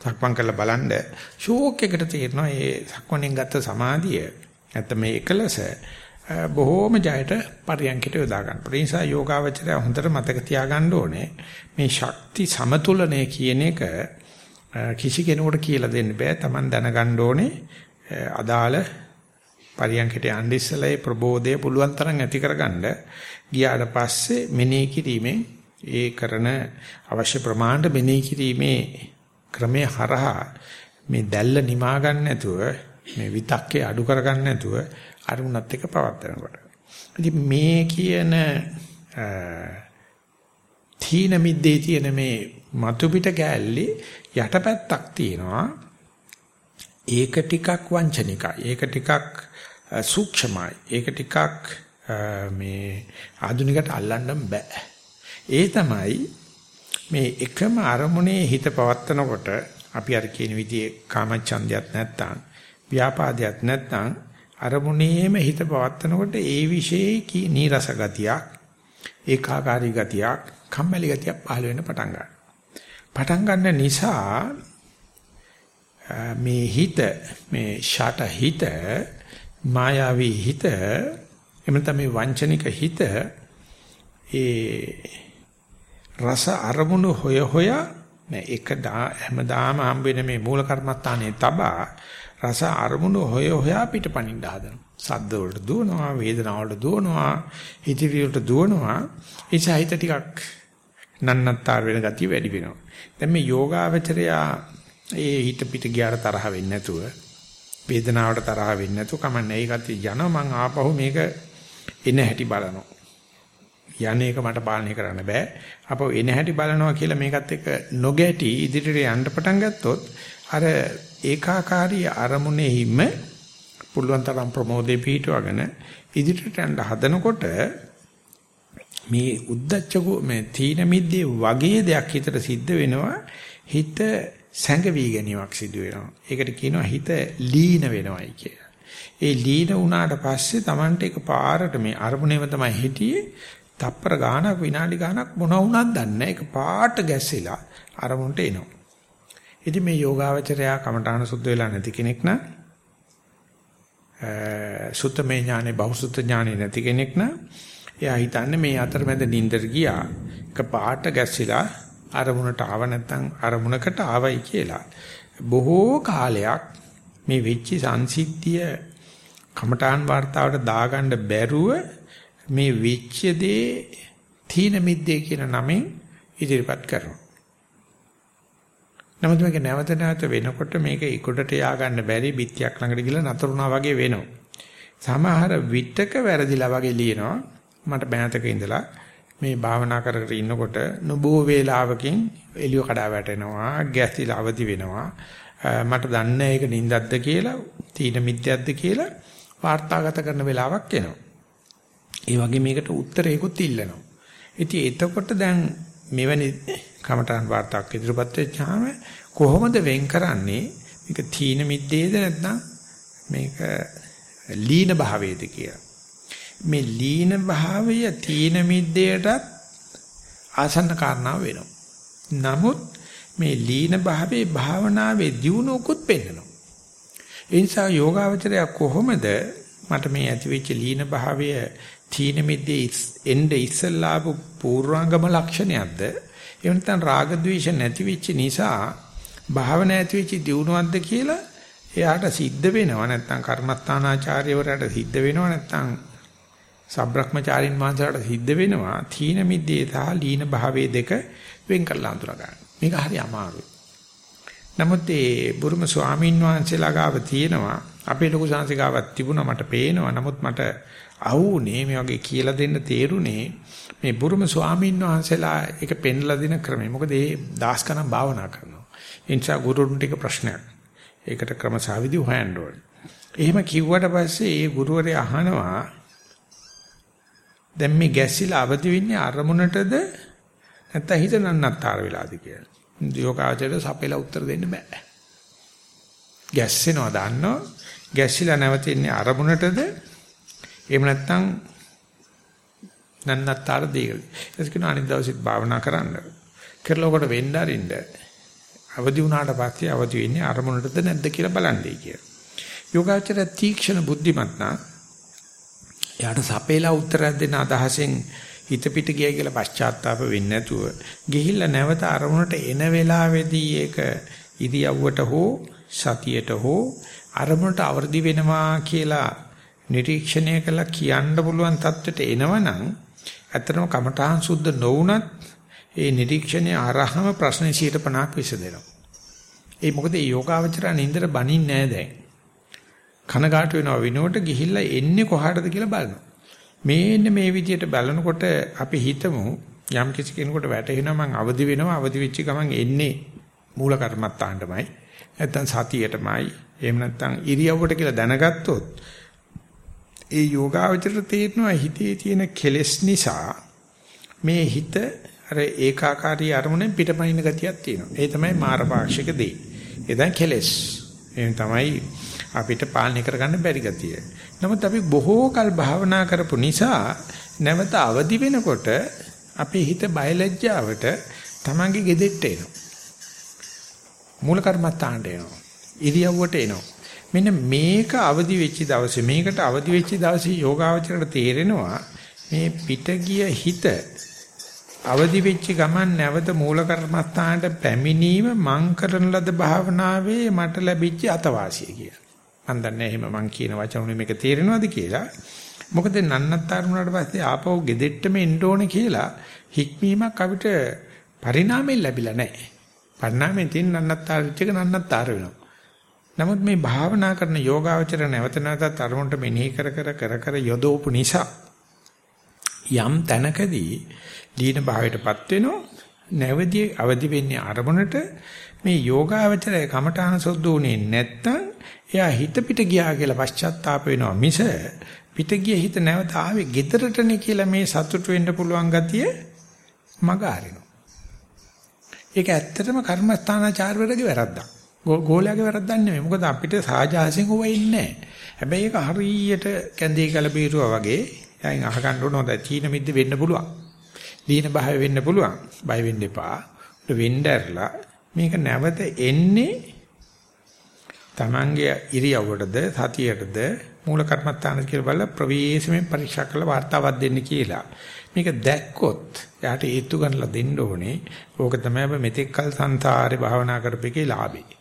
සක්මන් කරලා බලන්න ෂෝක් එකට තේරෙනවා මේ සක්මණෙන් ගත්ත සමාධිය නැත්නම් මේ එකලස බොහෝම ජයට පරියන්කිට යොදා ගන්න. ඒ නිසා යෝගාවචරය හොඳට මතක තියාගන්න ඕනේ මේ ශක්ති සමතුලනය කියන එක කිසි කෙනෙකුට කියලා දෙන්න බෑ. Taman දැනගන්න ඕනේ අදාළ පරියන්කිට යන්න ඉස්සලා ඒ ප්‍රබෝධය පුළුවන් තරම් ඇති කරගන්න. ගියාට පස්සේ මෙනෙහි කිරීමෙන් ඒ කරන අවශ්‍ය ප්‍රමාණයට මෙනෙහි කිරීමේ ක්‍රමයේ හරහා මේ දැල්ල නිමා ගන්න නැතුව මේ විතක්කේ අඩු කර ගන්න නැතුව අරමුණත් එක්ක පවත්වනකොට. ඉතින් මේ කියන තීන මිද්දේ තියෙන මේ මතු පිට කෑල්ලේ යටපැත්තක් තියෙනවා. ඒක ටිකක් වංචනිකයි. ඒක ටිකක් සූක්ෂමයි. ඒක ටිකක් මේ ආධුනිකට අල්ලන්න බෑ. ඒ තමයි මේ එකම අරමුණේ හිත පවත්නකොට අපි අර කියන විදිහේ කාමච්ඡන්දයක් නැත්තම් ව්‍යාපාදයක් නැත්තම් අරමුණේම හිත පවත්නකොට ඒ විශේෂී නීරස ගතියක් ඒකාකාරී ගතියක් කම්මැලි ගතියක් පහළ වෙන්න පටන් ගන්නවා. පටන් ගන්න නිසා මේ හිත මේ ෂට හිත මායාවී හිත එමෙන්න තමයි වංචනික හිත ඒ රස අරමුණු හොය හොයා මේ එක හැමදාම හම්බ වෙන මේ මූල කර්මස්ථානයේ තබා රස අරමුණු හොය හොයා පිටපණින්න හදනවා. සද්ද වලට දුවනවා, වේදනාව වලට දුවනවා, හිතවිලි වලට දුවනවා. ඒ සහිත ටිකක් නන්නත්තර වෙන ගතිය වැඩි වෙනවා. දැන් මේ යෝගාවචරයා ඒ හිත පිට ගියාට තරහ වෙන්නේ නැතුව, වේදනාවට තරහ වෙන්නේ නැතුව කමන්නේ ඒකත් යනවා මං ආපහු මේක එන හැටි බලනවා. යන්නේ එක මට පාලනය කරන්න බෑ. අපෝ එන හැටි බලනවා කියලා මේකත් එක්ක නොගැටි ඉදිරියට යන්න පටන් ගත්තොත් අර ඒකාකාරී අරමුණෙහිම පුළුවන් තරම් ප්‍රමෝදේ පිහිටවගෙන ඉදිරියට යන්න හදනකොට මේ උද්දච්ච මේ තීන මිද්දේ වගේ දෙයක් හිතට සිද්ධ වෙනවා. හිත සැඟවි ගැනීමක් සිදු වෙනවා. ඒකට කියනවා හිත ලීන වෙනවයි කියලා. ඒ ලීන වුණාට පස්සේ Tamante එක පාරට මේ අරමුණේම තමයි හිටියේ. තප්පර ගානක් විනාඩි ගානක් මොන වුණත් දන්නේ ඒක පාට ගැස්සিলা අරමුණට එනවා. ඉතින් මේ යෝගාවචරයා කමඨාන සුද්ධ වෙලා නැති කෙනෙක් නම් සුත්තමේ ඥානේ බහුසුත්ත ඥානේ නැති කෙනෙක් නම් එයා හිතන්නේ මේ අතරමැද නින්දර ගියා. එක පාට ගැස්සිලා අරමුණට ආව නැත්නම් අරමුණකට ආවයි කියලා. බොහෝ කාලයක් මේ වෙච්ච සංසිද්ධිය කමඨාන් වார்த்தාවට දාගන්න බැරුව මේ වෙච්ච දේ තීන මිද්දේ කියන නමෙන් ඉදිරිපත් කරනවා. නමුත් මේක නැවත නැවත වෙනකොට මේක ඉකොඩට යා ගන්න බැරි බිත්තියක් ළඟට ගිහලා නතරුණා වගේ වෙනවා. සමහර විටක වැරදිලා වගේ ලියනවා. මට බෑතක ඉඳලා මේ භාවනා කර කර ඉන්නකොට නොබෝ වේලාවකින් එළිය කඩා වැටෙනවා, ගැස්සිලා අවදි වෙනවා. මට දන්නේ ඒක නිින්දක්ද කියලා, තීන මිද්‍යක්ද කියලා වාර්තාගත කරන වෙලාවක් එනවා. ඒ වගේ මේකට උත්තරයකුත් ඉල්ලනවා. ඉතින් එතකොට දැන් මෙවැනි කමඨාන් වාර්තාවක් ඉදිරිපත් වෙච්චාම කොහොමද වෙන් කරන්නේ මේක තීන මිද්දේද නැත්නම් මේක ලීන භාවයේද කියලා. මේ ලීන භාවය තීන මිද්දේටත් ආසන්න කාරණාව වෙනවා. නමුත් මේ ලීන භාවයේ භාවනාවේ දියුණුවකුත් පෙන්වනවා. ඒ නිසා යෝගාවචරය කොහොමද මට මේ ඇතිවෙච්ච ලීන භාවය තීන මිද්දේ එnde ඉස්සල්ලාපු පූර්වාංගම ලක්ෂණයක්ද එහෙම නැත්නම් රාග ద్వේෂ නැති වෙච්ච නිසා භාවන ඇති වෙච්ච දියුණුවක්ද කියලා එයාට සිද්ධ වෙනවා නැත්නම් කර්මස්ථානාචාර්යවරයාට සිද්ධ වෙනවා නැත්නම් සබ්‍රක්‍මචාරින් වහන්සේලාට සිද්ධ වෙනවා තීන මිද්දේ සහ ලීන භාවයේ දෙක වෙන් කරලා අඳුර ගන්න. මේක හරි අමාරුයි. නමුත් ඒ බුරුම ස්වාමීන් වහන්සේලා ගාව තියෙනවා අපේ ලොකු සංසිකාවක් තිබුණා මට පේනවා. නමුත් මට අහුනේ මේ වගේ කියලා දෙන්න තේරුනේ මේ බුරුම ස්වාමීන් වහන්සේලා ඒක පෙන්ලා දෙන ක්‍රමය. මොකද ඒ දාස් ගණන් භාවනා කරනවා. ඒ නිසා ගුරුතුන් ටික ප්‍රශ්නයක්. ඒකට ක්‍රමසාවිදි හොයන්න ඕනේ. එහෙම කිව්වට පස්සේ ඒ ගුරුවරයා අහනවා දැන් මේ ගැස්සිලා අවදි වෙන්නේ අරමුණටද නැත්නම් හිත නන්නත්තර වෙලාද කියලා. යෝගාචරයට සපෙලා උත්තර දෙන්න බෑ. ගැස්සෙනවා දන්නවා. ගැස්සිලා නැවතින්නේ අරමුණටද එහෙම නැත්නම් නන්නත්තර දෙයකද. ඒක කියන අනිත් දවසෙත් භාවනා කරන්න. කරලා ඔකට වෙන්න අරින්න. අවදි වුණාට පස්සේ අවදි වෙන්නේ අරමුණටද නැද්ද කියලා බලන්නේ කියලා. යෝගාචර තීක්ෂණ බුද්ධිමත් නා එයාට සපේලා උත්තරයක් දෙන්න අදහසෙන් හිත පිට ගියා කියලා පශ්චාත්තාප වෙන්නේ නැතුව ගිහිල්ලා නැවත අරමුණට එන වෙලාවේදී ඒක ඉරියව්වට හෝ සතියට හෝ අරමුණට අවදි වෙනවා කියලා නිරීක්ෂණය කළා කියන්න පුළුවන් තත්ත්වයට එනවනම් ඇත්තටම කමඨාන් සුද්ධ නොවුනත් ඒ නිරීක්ෂණය අරහම ප්‍රශ්නේ 50ක් විසදෙනවා. ඒ මොකද මේ යෝගාවචරය නින්දර බනින්නේ නැහැ දැන්. කනගාටු වෙනවා විනෝට ගිහිල්ලා එන්නේ කොහාටද කියලා බලනවා. මේන්න මේ විදියට බලනකොට අපි හිතමු යම් කිසි කෙනෙකුට වැටහෙනවා මං අවදි වෙනවා අවදි වෙච්ච ගමන් එන්නේ මූල කර්මත්තාන්ටමයි නැත්තම් සතියටමයි එහෙම නැත්තම් ඉරියව්වට කියලා දැනගත්තොත් ඒ යෝගාවචරයට තේරෙනවා හිතේ තියෙන කෙලෙස් නිසා මේ හිත අර ඒකාකාරී අරමුණෙන් පිටපයින් ගතියක් තියෙනවා. ඒ තමයි මාරපාක්ෂික දේ. ඒ දැන් කෙලෙස්. එහෙනම් තමයි අපිට පාලනය කරගන්න බැරි ගතිය. නමුත් අපි බොහෝ කල් භාවනා කරපු නිසා නැවත අවදි වෙනකොට අපේ හිත බයලජ්ජාවට තමන්ගේ gedeට එනවා. මූල කර්මත්තාන්ට එනවා. ඉරියව්වට එනවා. මෙන්න මේක අවදි වෙච්ච දවසේ මේකට අවදි වෙච්ච දවසේ යෝගාවචරයට තේරෙනවා මේ පිට ගිය හිත අවදි වෙච්ච ගමන් නැවත මූල කර්මස්ථානට පැමිණීම මං කරන ලද භාවනාවේ මට ලැබිච්ච අතවාසිය කියලා. මන් දන්නේ එහෙම මං කියන වචන මේක තේරෙනවද කියලා. මොකද නන්නත්තර වුණාට පස්සේ ආපහු ගෙදෙට්ටම එන්න ඕනේ කියලා හික්මීමක් අපිට පරිණාමයෙන් ලැබිලා නැහැ. පරිණාමයෙන් තියෙන නන්නත්තර විචක නන්නත්තර වෙනවා. නමුත් මේ භාවනා කරන යෝගාවචර නැවත නැවතත් අරමුණට මෙනෙහි කර කර කර කර යොදවපු නිසා යම් තැනකදී දීන භාවයටපත් වෙනවා නැවදී අවදි වෙන්නේ අරමුණට මේ යෝගාවචරය කමඨාන සොද්දුනේ නැත්තම් එයා හිත පිට ගියා කියලා පශ්චාත්තාප වෙනවා මිස පිට ගිය හිත නැවත ආවේ gedaratනේ කියලා මේ සතුට වෙන්න පුළුවන් ගතිය මග අරිනවා. ඒක ඇත්තටම කර්මස්ථානාචාර්යවරගේ වැරද්දක්. ගෝලයාගේ වැරද්දක් නෙමෙයි. මොකද අපිට සාජාසයෙන් ඕවා ඉන්නේ හැබැයි ඒක හරියට කැඳේ කලබීරුවා වගේ දැන් අහගන්න ඕන හොඳ චීන මිද්ද වෙන්න පුළුවන්. දීන භාව වෙන්න පුළුවන්. බය වෙන්න එපා. වෙන්න ඇරලා මේක නැවත එන්නේ Tamange ඉරියව්වටද සතියටද මූල කර්මත්තාන කියලා බලලා ප්‍රවේශමෙන් පරීක්ෂා කරලා වார்த்தාවක් දෙන්න කියලා. මේක දැක්කොත් එයාට හේතු ගන්නලා දෙන්න ඕනේ. ඕක තමයි අපි මෙතෙක් කල සංසාරේ භාවනා කරපේකේ ලාභේ.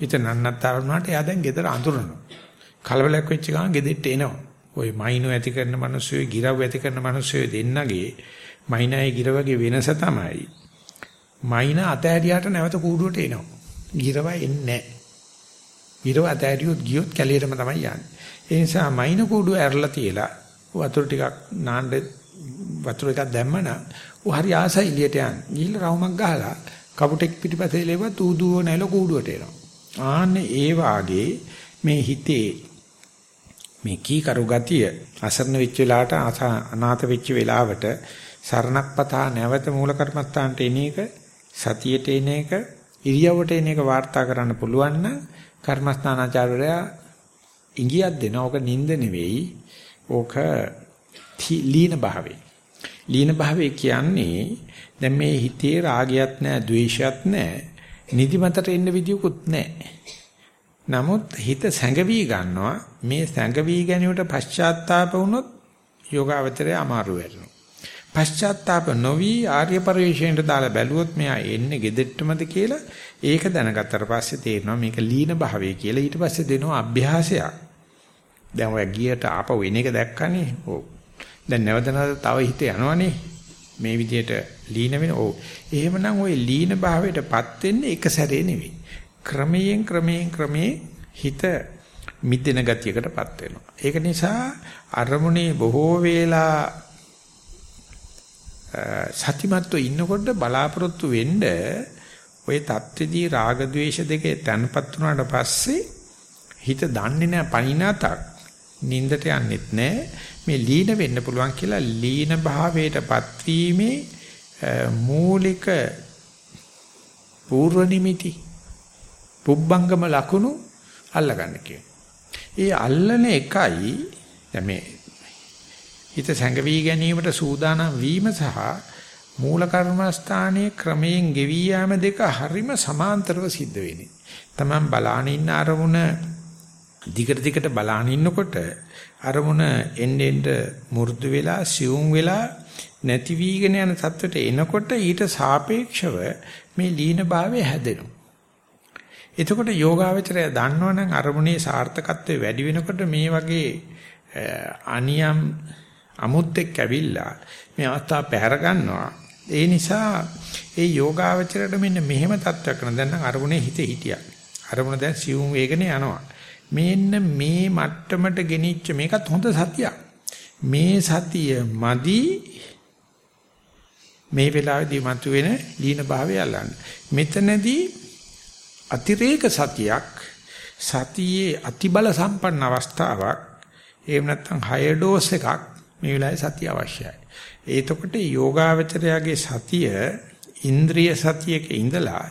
හිත නන්නත්තර වුණාට එයා දැන් ගෙදර අඳුරනවා. කලබලයක් වෙච්ච ගමන් ගෙදෙට්ට එනවා. ওই මයින්ෝ ඇති කරන මිනිස්සුයි ගිරව් ඇති කරන මිනිස්සුයි දෙන්නගේ මයින්යි ගිරවගේ වෙනස තමයි. මයින් අතහැරියාට නැවත කූඩුවට එනවා. ගිරව එන්නේ නැහැ. ගිරව අතහැරියොත් ගියොත් කැලියටම තමයි යන්නේ. ඒ නිසා මයින් කූඩුව ඇරලා තියලා වතුර ටිකක් නාන්න වතුර එකක් දැම්මම ඌ හරි ආසයි එළියට යන්න. ගිහිල්ලා රවුමක් ගහලා කපුටෙක් පිටිපස්සේ ලෙව තූදුව නැල කූඩුවට එනවා. ආන්න ඒ වාගේ මේ හිතේ මේ කීකරු ගතිය අසරණ වෙච්ච වෙලාවට අනාථ වෙච්ච වෙලාවට සරණක් පතා නැවත මූල කර්මස්ථානට එන එක සතියට එන එක ඉරියව්වට එන එක වාර්තා කරන්න පුළුවන් නම් කර්මස්ථානාචාර්යවරයා ඉඟියක් දෙනවා. ඕක නිින්ද නෙවෙයි. ඕක ලීන භාවේ. ලීන භාවේ කියන්නේ දැන් මේ හිතේ රාගයක් නැහැ, ද්වේෂයක් නැහැ. නිදිමතට එන්න විදියකුත් නැහැ. නමුත් හිත සැඟවි ගන්නවා මේ සැඟවි ගැනීමට පශ්චාත්තාප වුණොත් යෝගාවචරය අමාරු වෙනවා. පශ්චාත්තාප නොවි ආර්ය පරිශ්‍රයට දාලා බැලුවොත් මෙයා එන්නේ gedettමද කියලා ඒක දැනගත්තට පස්සේ තේරෙනවා මේක ලීන භාවය කියලා ඊට පස්සේ දෙනවා අභ්‍යාසයක්. දැන් ඔය ගියට ආපහු එන එක දැක්කනේ. ඔව්. දැන් නැවත නැවත තව හිත යනවනේ. මේ විදිහට ලීන වෙන ඕ එහෙමනම් ওই ලීන භාවයටපත් වෙන්නේ එක සැරේ නෙවෙයි. ක්‍රමයෙන් ක්‍රමයෙන් ක්‍රමයෙන් හිත මිදෙන ගතියකටපත් වෙනවා. ඒක නිසා අරමුණේ බොහෝ වේලා සතිමත්ව ඉන්නකොට බලාපොරොත්තු වෙන්න ওই தත්ත්වදී රාග ద్వේෂ දෙකේ තැන්පත් වුණාට පස්සේ හිත දන්නේ නැහැ පණිනාතක්. නින්දට යන්නෙත් නැහැ මේ ලීන වෙන්න පුළුවන් කියලා ලීන භාවයටපත් වීමේ මූලික පූර්ව නිමිති පුබ්බංගම ලකුණු අල්ලගන්න කියන. ඒ අල්ලන එකයි දැන් මේ හිත සැඟවි ගැනීමට සූදානම් වීම සහ මූල කර්මස්ථානයේ ක්‍රමයෙන් ගෙවී යාම දෙක හරිම සමාන්තරව සිද්ධ වෙන්නේ. Taman බලාන ඉන්න අරමුණ දිගට දිගට බලාන ඉන්නකොට අරමුණ එන්න එන්න මු르දු වෙලා සියුම් වෙලා නැති වීගෙන යන තත්ත්වයට එනකොට ඊට සාපේක්ෂව මේ ලීන භාවය හැදෙනවා. එතකොට යෝගාවචරය දන්නවනම් අරමුණේ සාර්ථකත්වය වැඩි වෙනකොට මේ වගේ අනියම් අමුත්තෙක් ඇවිල්ලා මේ අවස්ථාව පැහැර ගන්නවා ඒ නිසා ඒ යෝගාවචරයට මෙන්න මෙහෙම තත්ත්වයක් කරන දැන් නම් අරමුණේ හිත හිටියා. අරමුණ දැන් සියුම් වේගනේ යනවා. මෙන්න මේ මට්ටමට ගෙනිච්ච මේකත් හොඳ සතියක්. මේ සතිය මදි මේ වෙලාවේදී මතුවෙන දීන භාවය අල්ලන්න. මෙතනදී අතිරේක සතියක් සතියේ අතිබල සම්පන්න අවස්ථාවක් එහෙම නැත්නම් හය ඩෝස් එකක් මේ වෙලාවේ සතිය අවශ්‍යයි. ඒතකොට යෝගාවචරයාගේ සතිය ඉන්ද්‍රිය සතියක ඉඳලා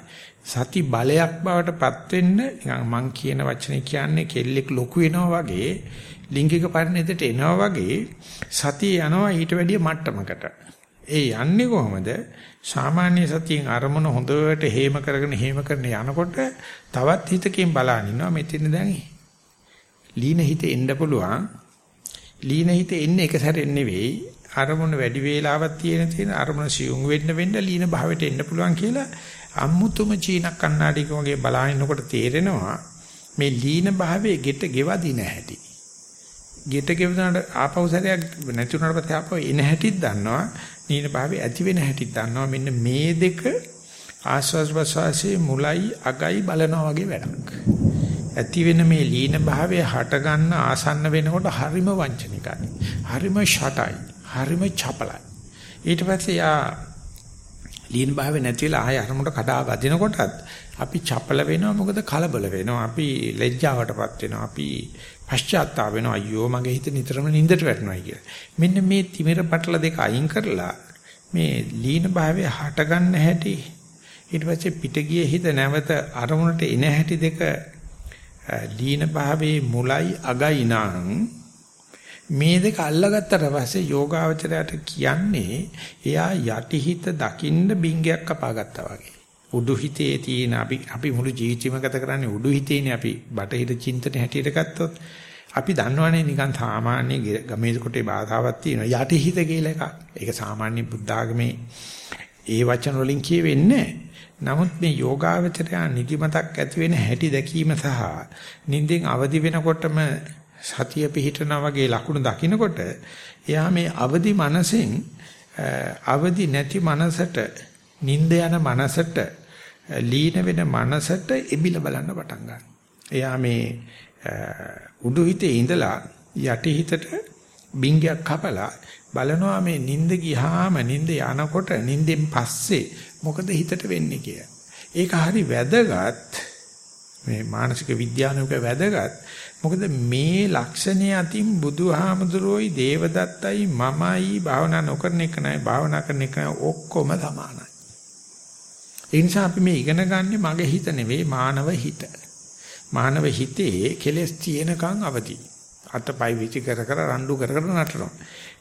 සති බලයක් බවට පත් වෙන්න නිකන් මං කියන වචනේ කියන්නේ කෙල්ලෙක් ලොකු වෙනවා වගේ ලිංගික පරිණතයට එනවා වගේ සතිය යනවා ඊට වැඩිය මට්ටමකට. ඒ යන්නේ කොහොමද? සාමාන්‍ය සතියෙන් අරමුණ හොඳට හේම කරගෙන හේම කරන යනකොට තවත් හිතකින් බලන ඉන්නවා මෙතන දැන් ලීන හිත එන්න පුළුවන්. ලීන හිත එන්නේ එක සැරෙන් නෙවෙයි අරමුණ වැඩි වේලාවක් තියෙන තියෙන අරමුණ සියුම් වෙන්න වෙන්න ලීන භාවයට එන්න පුළුවන් කියලා අමුතුම චීන කන්නාඩික වගේ බලහිනකොට තේරෙනවා මේ ලීන භාවයේ ගෙට ගෙවදින හැටි. ගෙට ගෙවුනට ආපහු සැරයක් නැතුණාට පස්සේ ආපහු එන හැටිත් දන්නවා. ලීන භාවයේ ඇති වෙන හැටිත් දන්නවා. මෙන්න මේ දෙක ආස්වාස් ප්‍රසවාසයේ මුලයි අගයි බලනවා වගේ වැඩක්. ඇති වෙන මේ ලීන භාවයේ හට ගන්න ආසන්න වෙනකොට හරිම වංචනිකයි. හරිම ෂටයි. හරිම චපලයි. ඊට පස්සේ යා ලීන භාවය නැතිලා ආය අරමුණට කඩා වදිනකොටත් අපි චපල වෙනවා මොකද කලබල වෙනවා. අපි ලැජ්ජාවටපත් වෙනවා. අපි පශ්චාත්තාප වෙනවා. අයියෝ මගේ හිත නිතරම නින්දට වැටෙනවා කියලා. මෙන්න මේ තිමිර පටල දෙක අයින් කරලා මේ ලීන භාවය හට ගන්න හැටි ඊට පස්සේ පිට ගියේ හිත නැවත අරමුණට එන හැටි දෙක ලීන භාවයේ මුලයි අගයි නම් මේ දෙක අල්ලගත්තට පස්සේ යෝගාවචරයට කියන්නේ එයා යටිහිත දකින්න බින්ගයක් කපාගත්තා වගේ. උඩු හිතේ තියෙන අපි අපි මුළු ජීවිතේම ගත කරන්නේ උඩු හිතේනේ අපි බටහිර චින්තන හැටියට ගත්තොත් අපි දන්නවනේ නිකන් සාමාන්‍ය ගමේ කොටේ බාධාවක් තියෙනවා යටිහිත කියලා එකක්. ඒක සාමාන්‍ය බුද්ධ ආගමේ ඒ වචන වලින් කියවෙන්නේ නමුත් මේ යෝගාවචරය නිදිමතක් ඇති වෙන හැටි දැකීම සහ නිින්දෙන් අවදි වෙනකොටම සතිය පිහිටනා වගේ ලකුණු දකිනකොට එයා මේ අවදි මනසෙන් අවදි නැති මනසට නිින්ද යන මනසට ලීන වෙන මනසට එබිල බලන්න පටන් ගන්නවා. එයා මේ උඩු හිතේ ඉඳලා යටි හිතට බින්ගයක් කපලා බලනවා මේ නිින්ද ගියාම නිින්ද යනකොට නිින්දෙන් පස්සේ මොකද හිතට වෙන්නේ කියලා. ඒක හරි වැදගත් මේ මානසික විද්‍යානුක වැදගත් මොකද මේ ලක්ෂණය අතින් බුදුහාමුදුරෝයි දේවදත්තයි මමයි භාවනා නොකරන එක නයි භාවනා කරන එක ඔක්කොම සමානයි. ඒ නිසා අපි මේ ඉගෙන ගන්න මගේ හිත නෙවෙයි මානව හිත. මානව හිතේ කෙලස් තියෙනකන් අවදි. අතපයි විචි කර කර රණ්ඩු කර කර නටනවා.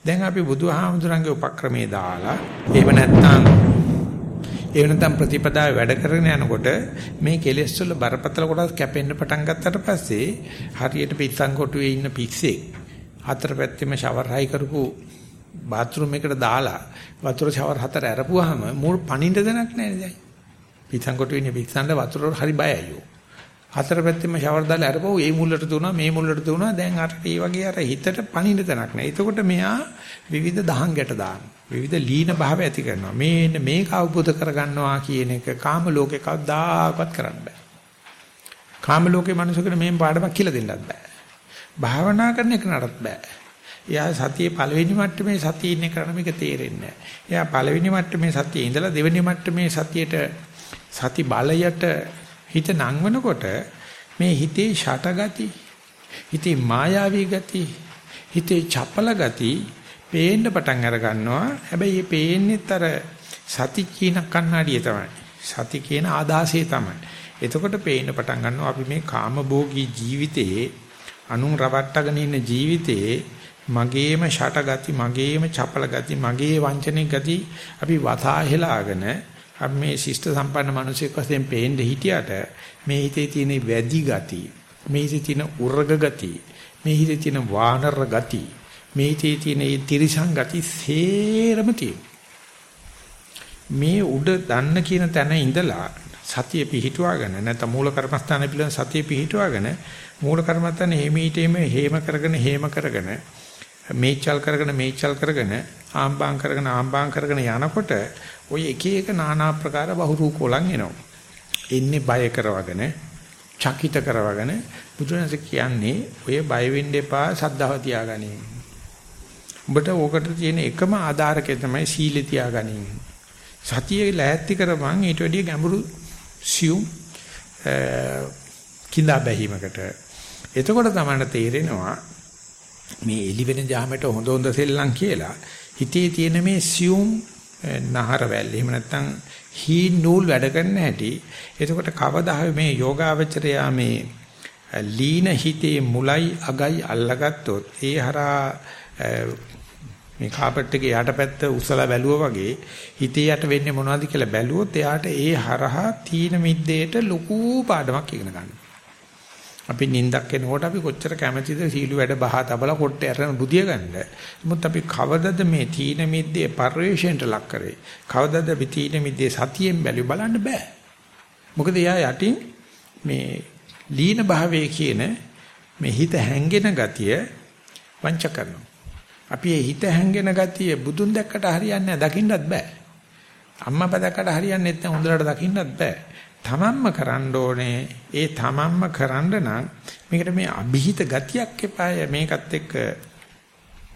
දැන් අපි බුදුහාමුදුරන්ගේ උපක්‍රමයේ දාලා එහෙම නැත්නම් ඒ වෙනතම් ප්‍රතිපදාවේ වැඩ කරගෙන යනකොට මේ කෙලෙස් වල බරපතල කොටස් කැපෙන්න පටන් ගත්තට පස්සේ හරියට පිස්සන් කොටුවේ ඉන්න පිස්සෙක් හතර පැත්තෙම ෂවර් හයි කරපු බාත්රූම් එකට දාලා වතුර ෂවර් හතර අරපුවාම මූල් පණින්න දෙයක් නැහැ නේද? පිස්සන් කොටුවේ ඉන්න පිස්සන්ට වතුර හරි බයයි. හතර පැත්තෙම ෂවර් දාලා අරපුවා ඒ මුල්ලට දුණා මේ මුල්ලට දුණා දැන් අර ඒ වගේ අර හිතට පණින්න දෙයක් නැහැ. එතකොට මෙයා විවිධ දහං ගැට දානවා. විවිධ ලීන භාව ඇති කරනවා. මේන්න මේක අවබෝධ කරගන්නවා කියන එක කාම ලෝකේ කවදාකවත් කරන්න බෑ. කාම ලෝකේ මිනිසුන්ට මේ පාඩමක් කියලා දෙන්නත් බෑ. භාවනා කරන එක නටත් බෑ. එයා සතියේ පළවෙනි මට්ටමේ සතිය ඉන්නේ කරන මේක තේරෙන්නේ නැහැ. එයා පළවෙනි මට්ටමේ සතියේ ඉඳලා දෙවෙනි මට්ටමේ සතියට සති බලයට හිත නංවනකොට මේ හිතේ ෂටගති, හිතේ මායාවී ගති, හිතේ චපල ගති පේන්න පටන් අර ගන්නවා. හැබැයි මේ පේන්නේත් අර සති කියන කණ්ණාඩිය තමයි. සති කියන ආදාසය තමයි. එතකොට පේන්න පටන් ගන්නවා අපි මේ කාමභෝගී ජීවිතයේ අනුන් රවට්ටගෙන ඉන්න ජීවිතයේ මගේම ෂටගති මගේම චපල ගති මගේ වංචනික ගති අපි වතා හෙලාගෙන අපි මේ ශිෂ්ට සම්පන්න මිනිසෙක් වශයෙන් පේන්න හිටියට මේ හිතේ තියෙන වැදි ගති මේ හිතේ තියෙන උර්ග ගති මේ හිතේ තියෙන වානර ගති මේ හිතේ තියෙන මේ තිරිසං ගති සේරම මේ උඩ දන්න කියන තැන ඉඳලා සතිය පිහිටුවාගෙන නැත්නම් මූල කර්මස්ථාන පිළිබඳ සතිය පිහිටුවාගෙන මූල කර්මස්ථාන හේමීටේම හේම කරගෙන හේම කරගෙන මේචල් කරගෙන මේචල් කරගෙන ආම්බාම් කරගෙන ආම්බාම් කරගෙන යනකොට ওই එක එක নানা ආකාර බහුරූපෝලං එනවා. එන්නේ බය කරවගෙන, චකිත කරවගෙන බුදුරජාණන් කියන්නේ ඔය බය වෙන්න එපා සද්ධාව තියාගනින්. උඹට ඕකට තියෙන එකම ආධාරකය තමයි සීලය තියාගනින්. සතියේ ලෑස්ති කරපන් ඊට වැඩිය ගැඹුරු සියුම් කිඳා බැහිමකට. එතකොට තමයි තේරෙනවා මේ එලි වෙන ජාමයට හොඳ හොඳ සෙල්ලම් කියලා හිතේ තියෙන මේ සියුම් නහර වැල් එහෙම නැත්නම් හීන් නූල් වැඩ කරන්න හැටි එතකොට කවදා මේ යෝගාවචරයා මේ ලීන හිතේ මුලයි අගයි අල්ලගත්තොත් ඒ හරහා මේ කාපට් එකේ යටපැත්ත උසලා බැලුවා වගේ හිතේ යට වෙන්නේ මොනවද කියලා බැලුවොත් එයාට ඒ හරහා තීන මිද්දේට ලොකු පාඩමක් ඉගෙන ගන්නවා. අපි නිින්දක් එනකොට අපි කොච්චර කැමැතිද සීළු වැඩ බහා තබලා කොට්ට ඇරන බුදිය ගන්න. නමුත් අපි කවදද මේ තීන මිද්දේ පරිවේශයට ලක් කරේ? කවදද අපි තීන මිද්දේ සතියෙන් බැලු බලන්න බෑ. මොකද එයා යටින් මේ ලීන භාවයේ කියන මේ හිත හැංගෙන ගතිය වංච කරනවා. අපි මේ හිත හැංගෙන ගතිය බුදුන් දැක්කට හරියන්නේ නැහැ දකින්නත් බෑ. අම්මා බදකට හරියන්නේ නැත්නම් හොඳට දකින්නත් බෑ. තමන්ම කරන්න ඕනේ. ඒ තමන්ම කරන්න නම් මේකට මේ અભිහිත ගතියක් එපාය. මේකත් එක්ක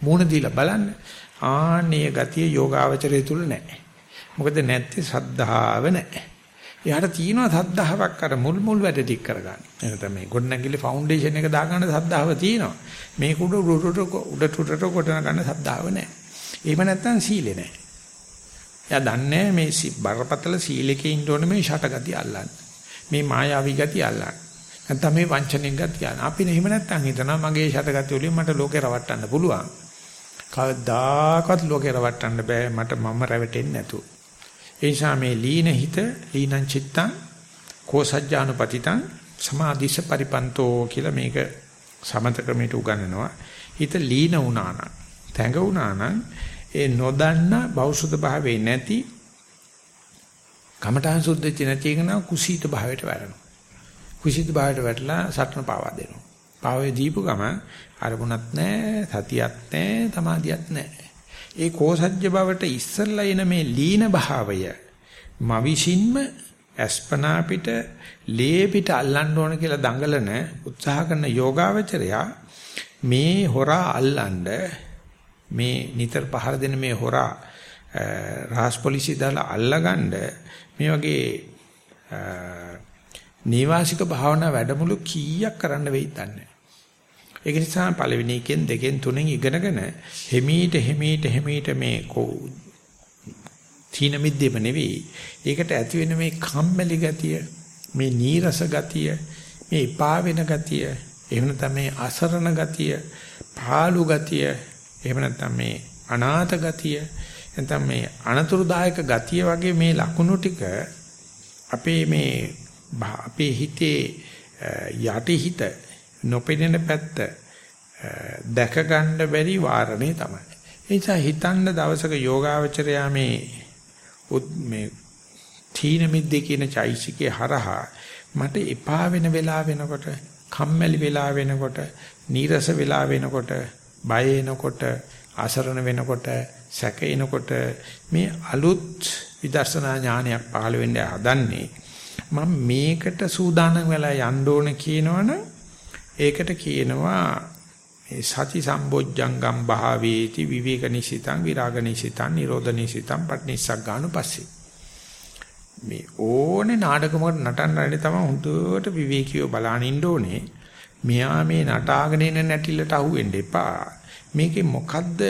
මූණ දීලා බලන්න. ආන්නේ ගතිය යෝගාවචරය තුල නැහැ. මොකද නැත්තේ සද්ධාව නැහැ. එයාට තියෙනවා සද්ධාාවක් අර මුල් මුල් වැඩ ටික කරගන්න. එහෙනම් මේ ගොඩනැගිලි ෆවුන්ඩේෂන් එක දාගන්න සද්ධාව තියෙනවා. මේක උඩ උඩට උඩට උඩට කොටන ගන්න සද්ධාව නැහැ. එහෙම නැත්නම් සීලෙ නැහැ. එයා දන්නේ මේ බරපතල සීලකේ ඉන්න ඕනේ මේ ෂටගතිය අල්ලන්න. මේ මායාවී ගතිය අල්ලන්න. නැත්නම් මේ වංචනික ගතිය අල්ලන්න. අපි එහෙම නැත්නම් හිතනවා මගේ ෂටගතිය වලින් මට ලෝකේ රවට්ටන්න පුළුවන්. කවදාකවත් ලෝකේ රවට්ටන්න බෑ මට මම රැවටෙන්නේ නැතුව. ඒ නිසා මේ ලීන හිත ලීනං චිත්තං කෝසජ්ජානුපතිතං සමාධිස පරිපන්තෝ කියලා මේක සමත ක්‍රමයට උගන්වනවා. හිත ලීන වුණා නම්, තැඟ වුණා නම් ඒ නොදන්න බෞසුද භාවේ නැති කමඨාන් සුද්ධච්ච නැති එක නම් කුසීත භාවයට වැටෙනවා. කුසීත භාවයට වැටලා සටන පාවා දෙනවා. පාවේ දීපු ගම අරමුණක් නැහැ, සතියක් නැහැ, සමාධියක් නැහැ. ඒ කෝසජ්ජ බවට ඉස්සල්ලා එන මේ ලීන භාවය මවිෂින්ම අස්පනා පිට ලේ පිට අල්ලන්න ඕන කියලා දඟලන උත්සාහ කරන යෝගාවචරයා මේ හොරා අල්ලන්න මේ නිතර පහර දෙන මේ හොරා රහස් පොලිසිය දාලා අල්ලගන්න මේ වගේ නීවාසික භාවනා වැඩමුළු කීයක් කරන්න වෙයිද දන්නේ. ඒක නිසා පළවෙනි එකෙන් දෙකෙන් තුනෙන් ඉගෙනගෙන හිමීට හිමීට හිමීට මේ තීන මිද්දේම නෙවෙයි. ඒකට ඇති වෙන මේ කම්මැලි ගතිය මේ නීරස ගතිය මේ එපා වෙන ගතිය එහෙම නැත්නම් මේ අසරණ ගතිය පාළු ගතිය එහෙම නැත්නම් මේ අනාථ ගතිය නැත්නම් මේ අනතුරුදායක ගතිය වගේ මේ ලකුණු ටික අපේ මේ අපේ හිතේ යටි හිත නොපෙනෙන පැත්ත දැක ගන්න බැරි වාරණේ තමයි. ඒ නිසා හිතන්න දවසක යෝගාවචරයා මේ මේ තීන මිද්දේ කියන චෛසිකේ හරහා මට එපා වෙන වෙලාව වෙනකොට කම්මැලි වෙලා වෙනකොට නීරස වෙලා වෙනකොට බය එනකොට අසරණ වෙනකොට සැක එනකොට මේ අලුත් විදර්ශනා ඥානයක් පහළ වෙන්න හදන්නේ මම මේකට සූදානම් වෙලා යන්න ඕන කියනවනම් ඒකට කියනවා මේ සති සම්බොජ්ජංගම් භාවේති විවේක නිසිතං විරාග නිසිතං නිරෝධ නිසිතං පට්නිස්සග්ගානුපස්සී මේ ඕනේ නාටකමකට නටන්න තමයි හුදුවට විවේකීව බලන ඉන්න ඕනේ. මෙයා මේ නටාගෙන ඉන්න නැටිල්ලට අහු වෙන්න එපා. මේකේ මොකද්ද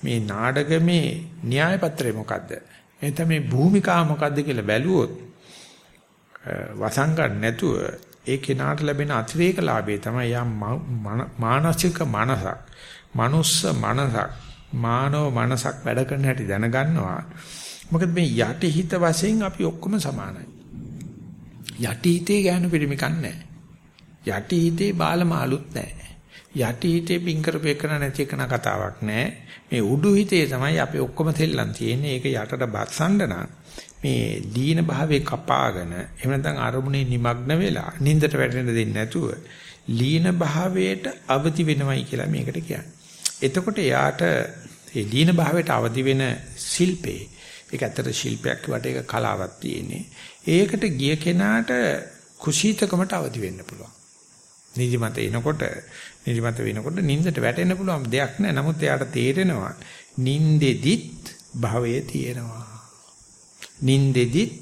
මේ නාඩගමේ න්‍යාය පත්‍රය මොකද්ද? එතන මේ භූමිකාව මොකද්ද කියලා බැලුවොත් වසංගන්න නැතුව ඒ කෙනාට ලැබෙන අතිරේක ලාභය තමයි යා මානසික මනසක්, මනුස්ස මනසක්, මානව මනසක් වැඩ කරන හැටි දැනගන්නවා. මොකද මේ යටි හිත වශයෙන් අපි ඔක්කොම සමානයි. යටි හිතේ ගෑනු පිළිමිකක් නැහැ. යටි හිතේ බාලමාලුත් නැහැ. යටි හිතේ පින් කරපේකන නැති එකන කතාවක් නැහැ. මේ උඩු හිතේ තමයි අපි ඔක්කොම තෙල්ලන් තියෙන්නේ. ඒක යටට බස්සන්න නම් මේ දීන භාවයේ කපාගෙන එහෙම නැත්නම් අරමුණේ নিমগ্ন වෙලා නින්දට වැටෙන්න දෙන්නේ නැතුව ලීන භාවයට අවදි වෙනවයි කියලා මේකට කියන්නේ. එතකොට යාට ඒ දීන භාවයට අවදි වෙන ශිල්පේ ඒක ඇත්තට ශිල්පයක් වට ඒක කලාවක් තියෙන්නේ. ඒකට ගිය කෙනාට කුසීතකමට අවදි වෙන්න පුළුවන්. නිදිමත එනකොට නිදිමත වෙනකොට නිින්දට වැටෙන්න පුළුවන් දෙයක් නෑ. නමුත් එයාට තේරෙනවා නිින්දෙදිත් භවය තියෙනවා. නිින්දෙදිත්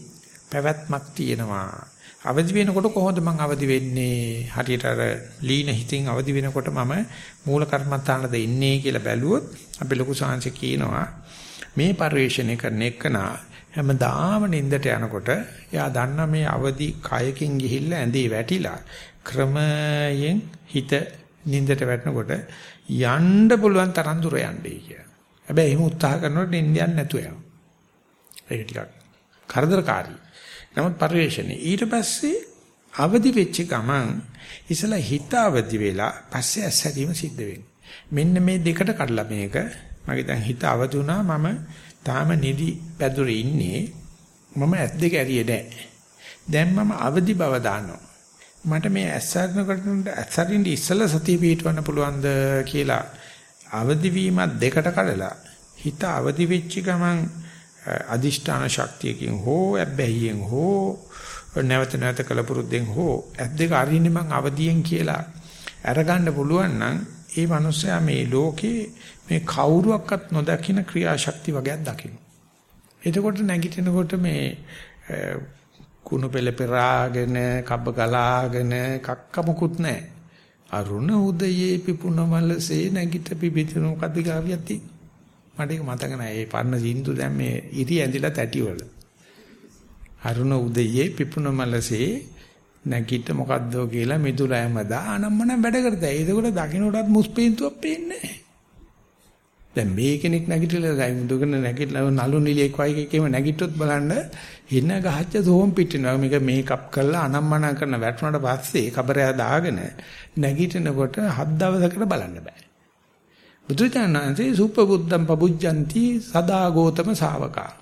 පැවැත්මක් තියෙනවා. අවදි වෙනකොට කොහොමද මං අවදි වෙන්නේ? හරියට අර ලීන හිතින් අවදි වෙනකොට මම මූල කර්මත්තානද ඉන්නේ කියලා බැලුවොත් අපි ලොකු සාංශ කියනවා මේ පරිශ්‍රණය කරන එකනා හැමදාම නිින්දට යනකොට එයා දන්න මේ අවදි කයකින් ගිහිල්ලා ඇඳේ වැටිලා ක්‍රමයෙන් හිත නිින්දට වැටෙනකොට යන්න පුළුවන් තරම් දුර යන්නේ කියලා. හැබැයි එහෙම උත්සාහ කරනකොට නිින්ද යන්නේ නැතුව යනවා. ඒක ටිකක් කරදරකාරී. නමුත් පරිශ්‍රණය ඊට පස්සේ අවදි වෙච්ච ගමන් ඉතලා හිත අවදි වෙලා පස්සේ ඇස්සැදීම සිද්ධ වෙන්නේ. මෙන්න මේ දෙකට කඩලා මේක මගේ දැන් හිත අවදි වුණා මම තාම නිදි පැදුරේ ඉන්නේ මම ඇස් දෙක ඇරියේ නැහැ. දැන් මම අවදි බව දානවා. මට මේ ඇස්සරනකට ඇස්සරින්ද ඉස්සලා සතිය පිටවන්න පුළුවන්ද කියලා අවදි වීමත් දෙකට කඩලා හිත අවදි වෙච්ච ගමන් අදිෂ්ඨාන ශක්තියකින් හෝ අබ්බැහියෙන් හෝ නැවත නැවත කලපුරුද්දෙන් හෝ ඇස් දෙක අරින්නේ මං අවදියෙන් කියලා අරගන්න පුළුවන් නම් ඒ මනුස්සයා මේ ලෝකේ මේ කවුරුවක්වත් නොදකින ක්‍රියාශක්ති වගේක් දකින්න. එතකොට නැගිටිනකොට මේ කුණු පෙළ පෙරාගෙන කබ්බ ගලාගෙන කක්ක මුකුත් නැහැ. අරුණ උදයේ පිපුණ මලසේ නැගිට පිපිතුන මොකද්ද කාවියක් තියෙන්නේ. මට ඒක මතක නැහැ. ඒ පරණ සින්දු දැන් මේ ඉරි ඇඳිලා තැටි වල. අරුණ උදයේ පිපුණ මලසේ නැගිට මොකද්ද කියලා මිදුලෑම දානම්මන වැඩ කරතයි. ඒකෝට දකින්නටත් මුස්පීන්තුවක් පේන්නේ නැහැ. දැන් මේ කෙනෙක් නැගිටලා දැන් දුකන නැගිටලා නලු නිලියෙක් වගේ එකේම නැගිට්ටොත් බලන්න හින ගහච්ච සෝම් පිටිනවා. මේක මේකප් කරලා අනම්මන කරන වැටුණාට පස්සේ කබරය දාගෙන නැගිටිනකොට හත් දවසකට බලන්න බෑ. බුදුචානන්සේ සුප්පබුද්ධම් පබුජ්ජಂತಿ සදා ගෝතම ශාවකා. යේ